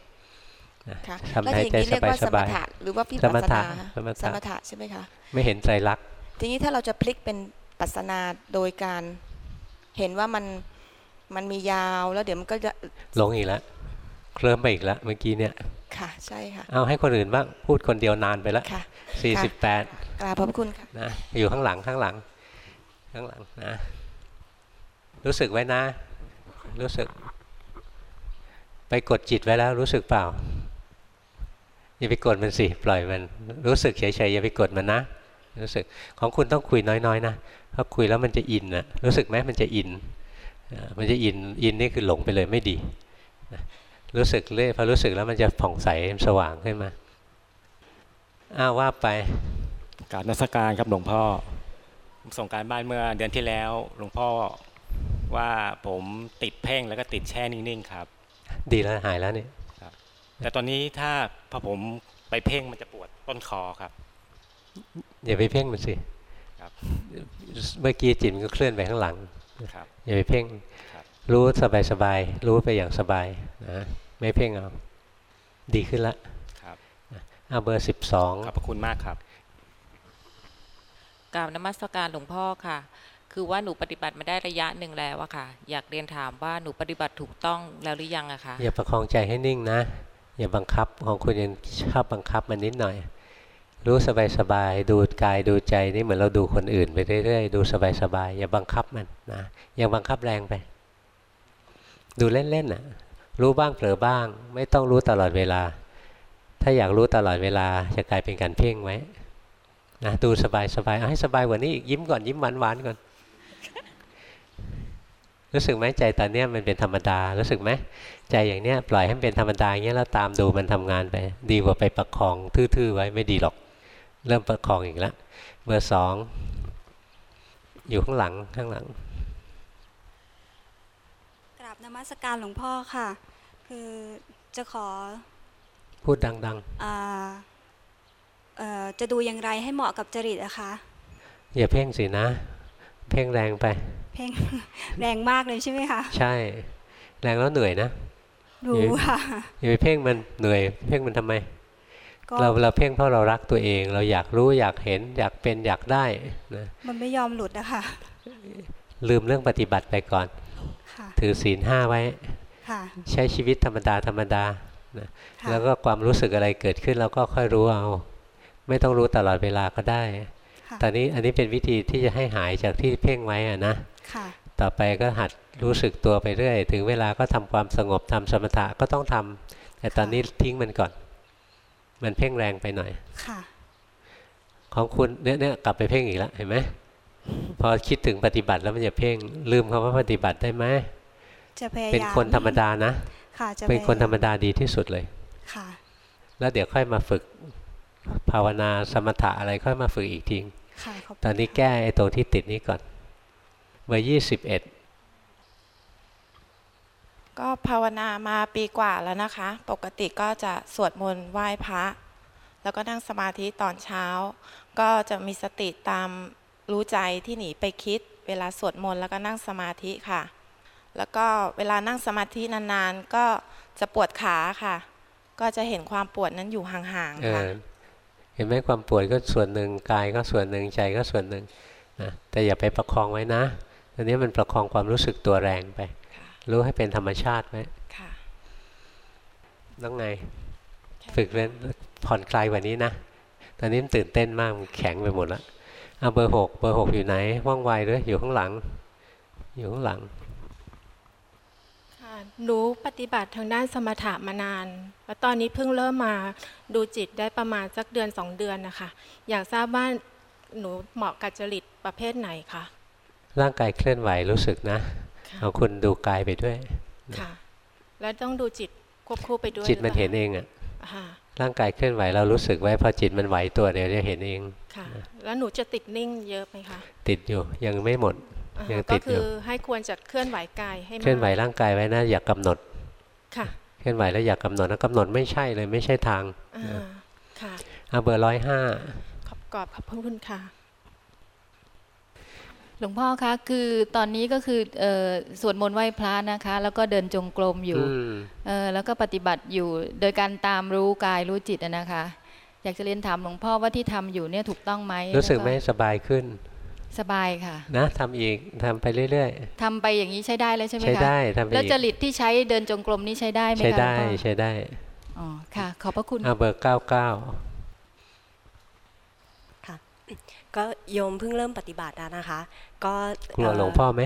นะค่ะทำแล้วหายอย่างใจนี้เรียกว่าสสมบายถะหรือว่าวิสปัมสถะนาสมสถะมถะใช่ไหมคะไม่เห็นไตรลักษณ์ทีนี้ถ้าเราจะพลิกเป็นปัสนาโดยการเห็นว่ามัน มันมียาวแล้วเดี๋ยวมันก็จะหลงอีกแล้วเคลิ้มไปอีกแล้วเมื่อกี้เนี่ยค่ะใช่ค่ะเอาให้คนอื่นบ้างพูดคนเดียวนานไปแล้วค่ะสี่สิบแปดกราบพระคุณค่ะนะอยู่ข้างหลังข้างหลัง ข้างหลังนะ รู้สึกไว้นะ รู้สึก ไปกดจิตไว้แล้วรู้สึกเปล่าอย่าไปกดมันสิปล่อยมัน รู้สึกเฉยๆอย่าไปกดมันนะรู้สึกของคุณต้องคุยน้อยๆนะเพราะคุยแล้วมันจะอินนะรู้สึกไหมมันจะอินอ่า มันจะอินอินนี่คือหลงไปเลยไม่ดีนะรู้สึกเลยพอรู้สึกแล้วมันจะผ่องใสสว่างขึ้นมาอ้าวว่าไปกรารนมัสการครับหลวงพ่อผมส่งการบ้านเมื่อเดือนที่แล้ว หลวงพ่อว่าผมติดเพ่งแล้วก็ติดแช่นิ่งๆครับ ดีแล้วหายแล้วเนี่ยครับแต่ตอนนี้ถ้าพอผมไปเพ่งมันจะปวดต้นคอครับอย่าไปเพ่งมันสิครับเมื่อกี้จิตมันก็เคลื่อนไปข้างหลังครับ อย่าไปเพ่งครับรู้สบายสบายๆรู้ไปอย่างสบายนะไม่เพ่งเอาดีขึ้นละครับเอาเบอร์สิบสองขอบพระคุณมากครับกราบนมัสการหลวงพ่อค่ะ คือว่าหนูปฏิบัติมาได้ระยะหนึ่งแล้วอะค่ะ อยากเรียนถามว่าหนูปฏิบัติถูกต้องแล้วหรือยังอะคะอย่าประคองใจให้นิ่งนะ อย่าบังคับของคุณยังชอบบังคับมันนิดหน่อย รู้สบายสบายๆดูกายดูใจนี่เหมือนเราดูคนอื่นไปเรื่อยๆดูสบายสบายๆอย่าบังคับมันนะอย่าบังคับแรงไป ดูเล่นๆนะรู้บ้างเผลอบ้าง ไม่ต้องรู้ตลอดเวลา ถ้าอยากรู้ตลอดเวลาจะกลายเป็นการเพ่งไว้นะดูสบายสบายๆเอาให้สบายกว่านี้อีกยิ้มก่อนยิ้มหวานหวานๆก่อน รู้สึกไหมใจตอนเนี้ยมันเป็นธรรมดารู้สึกไหมใจอย่างเนี้ยปล่อยให้มันเป็นธรรมดาอย่างเงี้ยแล้วตามดูมันทำงานไป ดีกว่าไปประคองทื่อๆไว้ไม่ดีหรอก เริ่มประคองอีกแล้วเบอร์สองอยู่ข้างหลังข้างหลังกราบนมัสการหลวงพ่อค่ะ คือจะขอพูดดังอ่าเอ่อจะดูอย่างไรให้เหมาะกับจริตอะคะๆอย่าเพ่งสินะ เพ่งแรงไป เพ่งแรงมากเลยใช่ไหมคะ ใช่ แรงแล้วเหนื่อยนะรู้ค่ะอย่าไปเพ่งมันเหนื่อย เพ่งมันทำไมก็ เราเราเพ่งเพราะเรารักตัวเอง เราอยากรู้อยากเห็นอยากเป็นอยากได้นะมันไม่ยอมหลุดนะคะลืมเรื่องปฏิบัติไปก่อนค่ะถือศีลห้าไว้ค่ะใช้ชีวิตธรรมดาธรรมดานะค่ะแล้วก็ความรู้สึกอะไรเกิดขึ้นเราก็ค่อยรู้เอา ไม่ต้องรู้ตลอดเวลาก็ได้ค่ะตอนนี้อันนี้เป็นวิธีที่จะให้หายจากที่เพ่งไว้อะนะค่ะต่อไปก็หัดรู้สึกตัวไปเรื่อย ถึงเวลาก็ทำความสงบทำสมถะก็ต้องทำแต่ตอนนี้ทิ้งมันก่อน มันเพ่งแรงไปหน่อย ค่ะ ของคุณเนี่ยเนี่ยกลับไปเพ่งอีกแล้วเห็นไหมพอคิดถึงปฏิบัติแล้วมันจะเพ่งลืมคำว่าปฏิบัติได้ไหมจะพยายามเป็นคนธรรมดานะ ค่ะจะเป็นคนธรรมพยายดาดีที่สุดเลยามค่ะ แล้วเดี๋ยวค่อยมาฝึกภาวนาสมถะอะไรค่อยมาฝึกอีกทีค่ะขอบคุณตอนนี้แก้ไอ้ตรงที่ติดนี้ก่อนเบอร์ยี่สิบเอ็ด ก็ภาวนามาปีกว่าแล้วนะคะ ปกติก็จะสวดมนต์ไหว้พระ แล้วก็นั่งสมาธิตอนเช้า ก็จะมีสติตามรู้ใจที่หนีไปคิด เวลาสวดมนต์แล้วก็นั่งสมาธิค่ะ แล้วก็เวลานั่งสมาธินานๆ ก็จะปวดขาค่ะ ก็จะเห็นความปวดนั้นอยู่ห่างๆค่ะเห็นไหมความปวดก็ส่วนหนึ่งกายก็ส่วนหนึ่งใจก็ส่วนหนึ่งนะแต่อย่าไปประคองไว้นะตอนนี้มันประคองความรู้สึกตัวแรงไป รู้ให้เป็นธรรมชาติไว้ค่ะต้องไง ฝึกเล่นผ่อนคลายกว่านี้นะ ตอนนี้มันตื่นเต้นมากมันแข็งไปหมดแล้วเอาเบอร์หกเบอร์หกอยู่ไหน ว่องไวหรืออยู่ข้างหลัง อยู่ข้างหลังค่ะหนูปฏิบัติทางด้านสมถะมานาน แล้วตอนนี้เพิ่งเริ่มมาดูจิตได้ประมาณสักเดือนสองเดือนนะคะ อยากทราบว่าหนูเหมาะกับจริตประเภทไหนคะ ร่างกายเคลื่อนไหวรู้สึกนะ เอาคุณดูกายไปด้วยค่ะ แล้วต้องดูจิตควบคู่ไปด้วยจิตมันรือปล่าเห็นเองอะค่ะร่างกายเคลื่อนไหวเรารู้สึกไว้พอจิตมันไหวตัวเดี๋ยวจะเห็นเองค่ะ แล้วหนูจะติดนิ่งเยอะไหมคะติดอยู่ยังไม่หมดอ่าฮะยังก็ติดอคืยู่อให้ควรจะเคลื่อนไหวกายให้มากเคลื่อนไหวร่างกายไว้นะอย่ากกำหนดค่ะเคลื่อนไหวแล้วอย่ากกำหนดนะกำหนดไม่ใช่เลยไม่ใช่ทางอ่าค่ะเอาเบอร์ร้อยห้าขอบกอบขอบพระคุณค่ะ หลวงพ่อคะคือตอนนี้ก็คือเอ่อสวดมนต์ไหว้พระนะคะ แล้วก็เดินจงกรมอยู่อืมเอ่อแล้วก็ปฏิบัติอยู่โดยการตามรู้กายรู้จิตอะนะคะ อยากจะเรียนถามหลวงพ่อว่าที่ทำอยู่เนี่ยถูกต้องไหมรู้สึกไหมแล้วสบายขึ้น สบายค่ะ นะทำอีกทำไปเรื่อยทำไปอย่างนี้ใช้ได้เลยใช่ไหมคะใช้ได้ทำไปอีกแล้วจริตที่ใช้เดินจงกรมนี่ใช้ได้ไหมๆคะใช้ได้หลวงพ่อใช้ได้อ๋อค่ะขอบพระคุณเอาเบอร์เก้าเก้าค่ะก็โยมเพิ่งเริ่มปฏิบัติอะนะคะ ก็กลัวหลวงพ่อไหม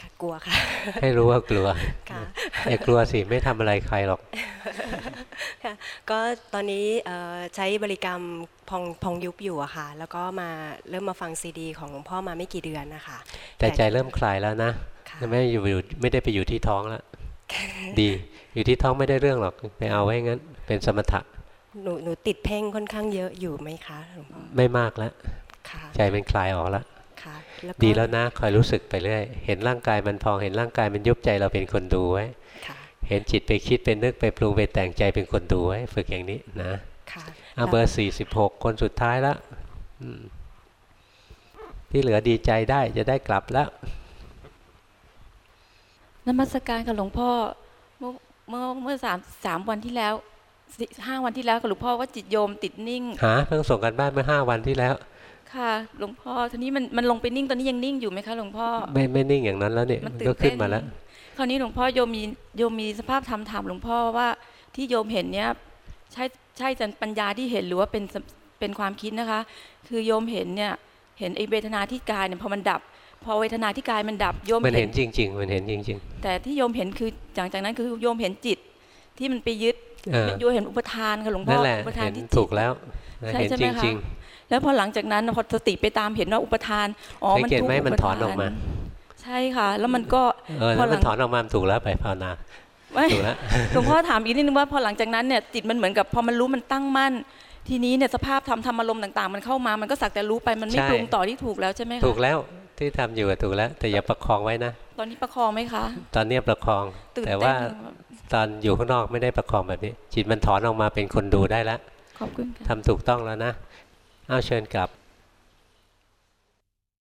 ค่ะกลัวค่ะ ให้รู้ว่ากลัวค่ะอย่ากลัวสิไม่ทำอะไรใครหรอกค่ะก็ตอนนี้เอ่อใช้บริกรรมพองพองยุบอยู่อะค่ะ แล้วก็มาเริ่มมาฟังซีดี ของหลวงพ่อมาไม่กี่เดือนนะคะ แต่ใจเริ่มคลายแล้วนะไม่อยู่อยู่ไม่ได้ไปอยู่ที่ท้องแล้วดี อยู่ที่ท้องไม่ได้เรื่องหรอกไปเอาไว้งั้น เป็นสมถะหนูหนูติดเพ่งค่อนข้างเยอะอยู่ไหมคะหลวงพ่อไม่มากแล้วค่ะใจมันคลายออกแล้ว ค่ะแล้วก็ดีแล้วนะคอยรู้สึกไปเรื่อยเห็นร่างกายมันพองเห็นร่างกายมันยุบใจเราเป็นคนดูไว้ค่ะเเห็นจิตไปคิดไปนึกไปปรุงไปแต่งใจเป็นคนดูไว้ฝึกอย่างนี้นะค่ะเอาเบอร์สี่สิบหกคนสุดท้ายแล้วอืมที่เหลือดีใจได้จะได้กลับแล้วนมัสการกับหลวงพ่อเมื่อเมื่อเมื่อสามสามวันที่แล้วสี่ห้าวันที่แล้วกับหลวงพ่อว่าจิตโยมติดนิ่งหาเพิ่งส่งกันบ้านเมื่อห้าวันที่แล้ว ค่ะหลวงพ่อทีนี้มันมันลงไปนิ่งตอนนี้ยังนิ่งอยู่ไหมคะหลวงพ่อไม่ไม่นิ่งอย่างนั้นแล้วเนี่ยมันมันตื่นก็ขึ้นเต้นมาแล้ว คราวนี้หลวงพ่อโยมมีโยมมีสภาพธรรมถามหลวงพ่อว่าที่โยมเห็นเนี้ยใช่ใช่จันปัญญาที่เห็นหรือว่าเป็นสเป็นความคิดนะคะ คือโยมเห็นเนี่ยเห็นไอเวทนาที่กายเนี่ยพอมันดับ พอเวทนาที่กายมันดับโยมมันเห็นจริง ๆ มันเห็นจริงแต่ที่โยมเห็นคือหลังจากนั้นคือโยมเห็นจิตที่มันไปยึดเออโยมเห็นอุปทานค่ะหลวงๆพ่นั่อนแหละอุปทานเห็นที่ถูกแล้วนะใช่เห็นใช่ไหจมคะริง แล้วพอหลังจากนั้นพอสติไปตามเห็นว่าอุปทานอ๋อสังมันเกตทุกไหมข์มันอุปถอนออกมา ใช่ค่ะ แล้วมันก็ๆเออพอแล้วหมัลันงถอนออกมามันถูกแล้วไปภาวนาไม่ถูกแล้วหลวงพ่อถามอีกนิดนึงว่าพอหลังจากนั้นเนี่ยจิตมันเหมือนกับพอมันรู้มันตั้งมั่น ทีนี้เนี่ยสภาพธรรมธรรมอารมณ์ต่าง ๆ มันเข้ามามันก็สักแต่รู้ไปมันไม่ใช่ปรุงต่อที่ถูกแล้วใช่ไหมคะถูกแล้วที่ทำอยู่อะถูกแล้ว แต่อย่าประคองไว้นะตอนนี้ประคองไหมคะ ตอนเนี้ยประคองตื่นเต้นแต่ว่าเลยตอนอยู่ข้างนอกไม่ได้ประคองแบบนี้ จิตมันถอนออกมาเป็นคนดูได้แล้วขอบคุณค่ะทำถูกต้องแล้วนะ เอาเชิญกลับ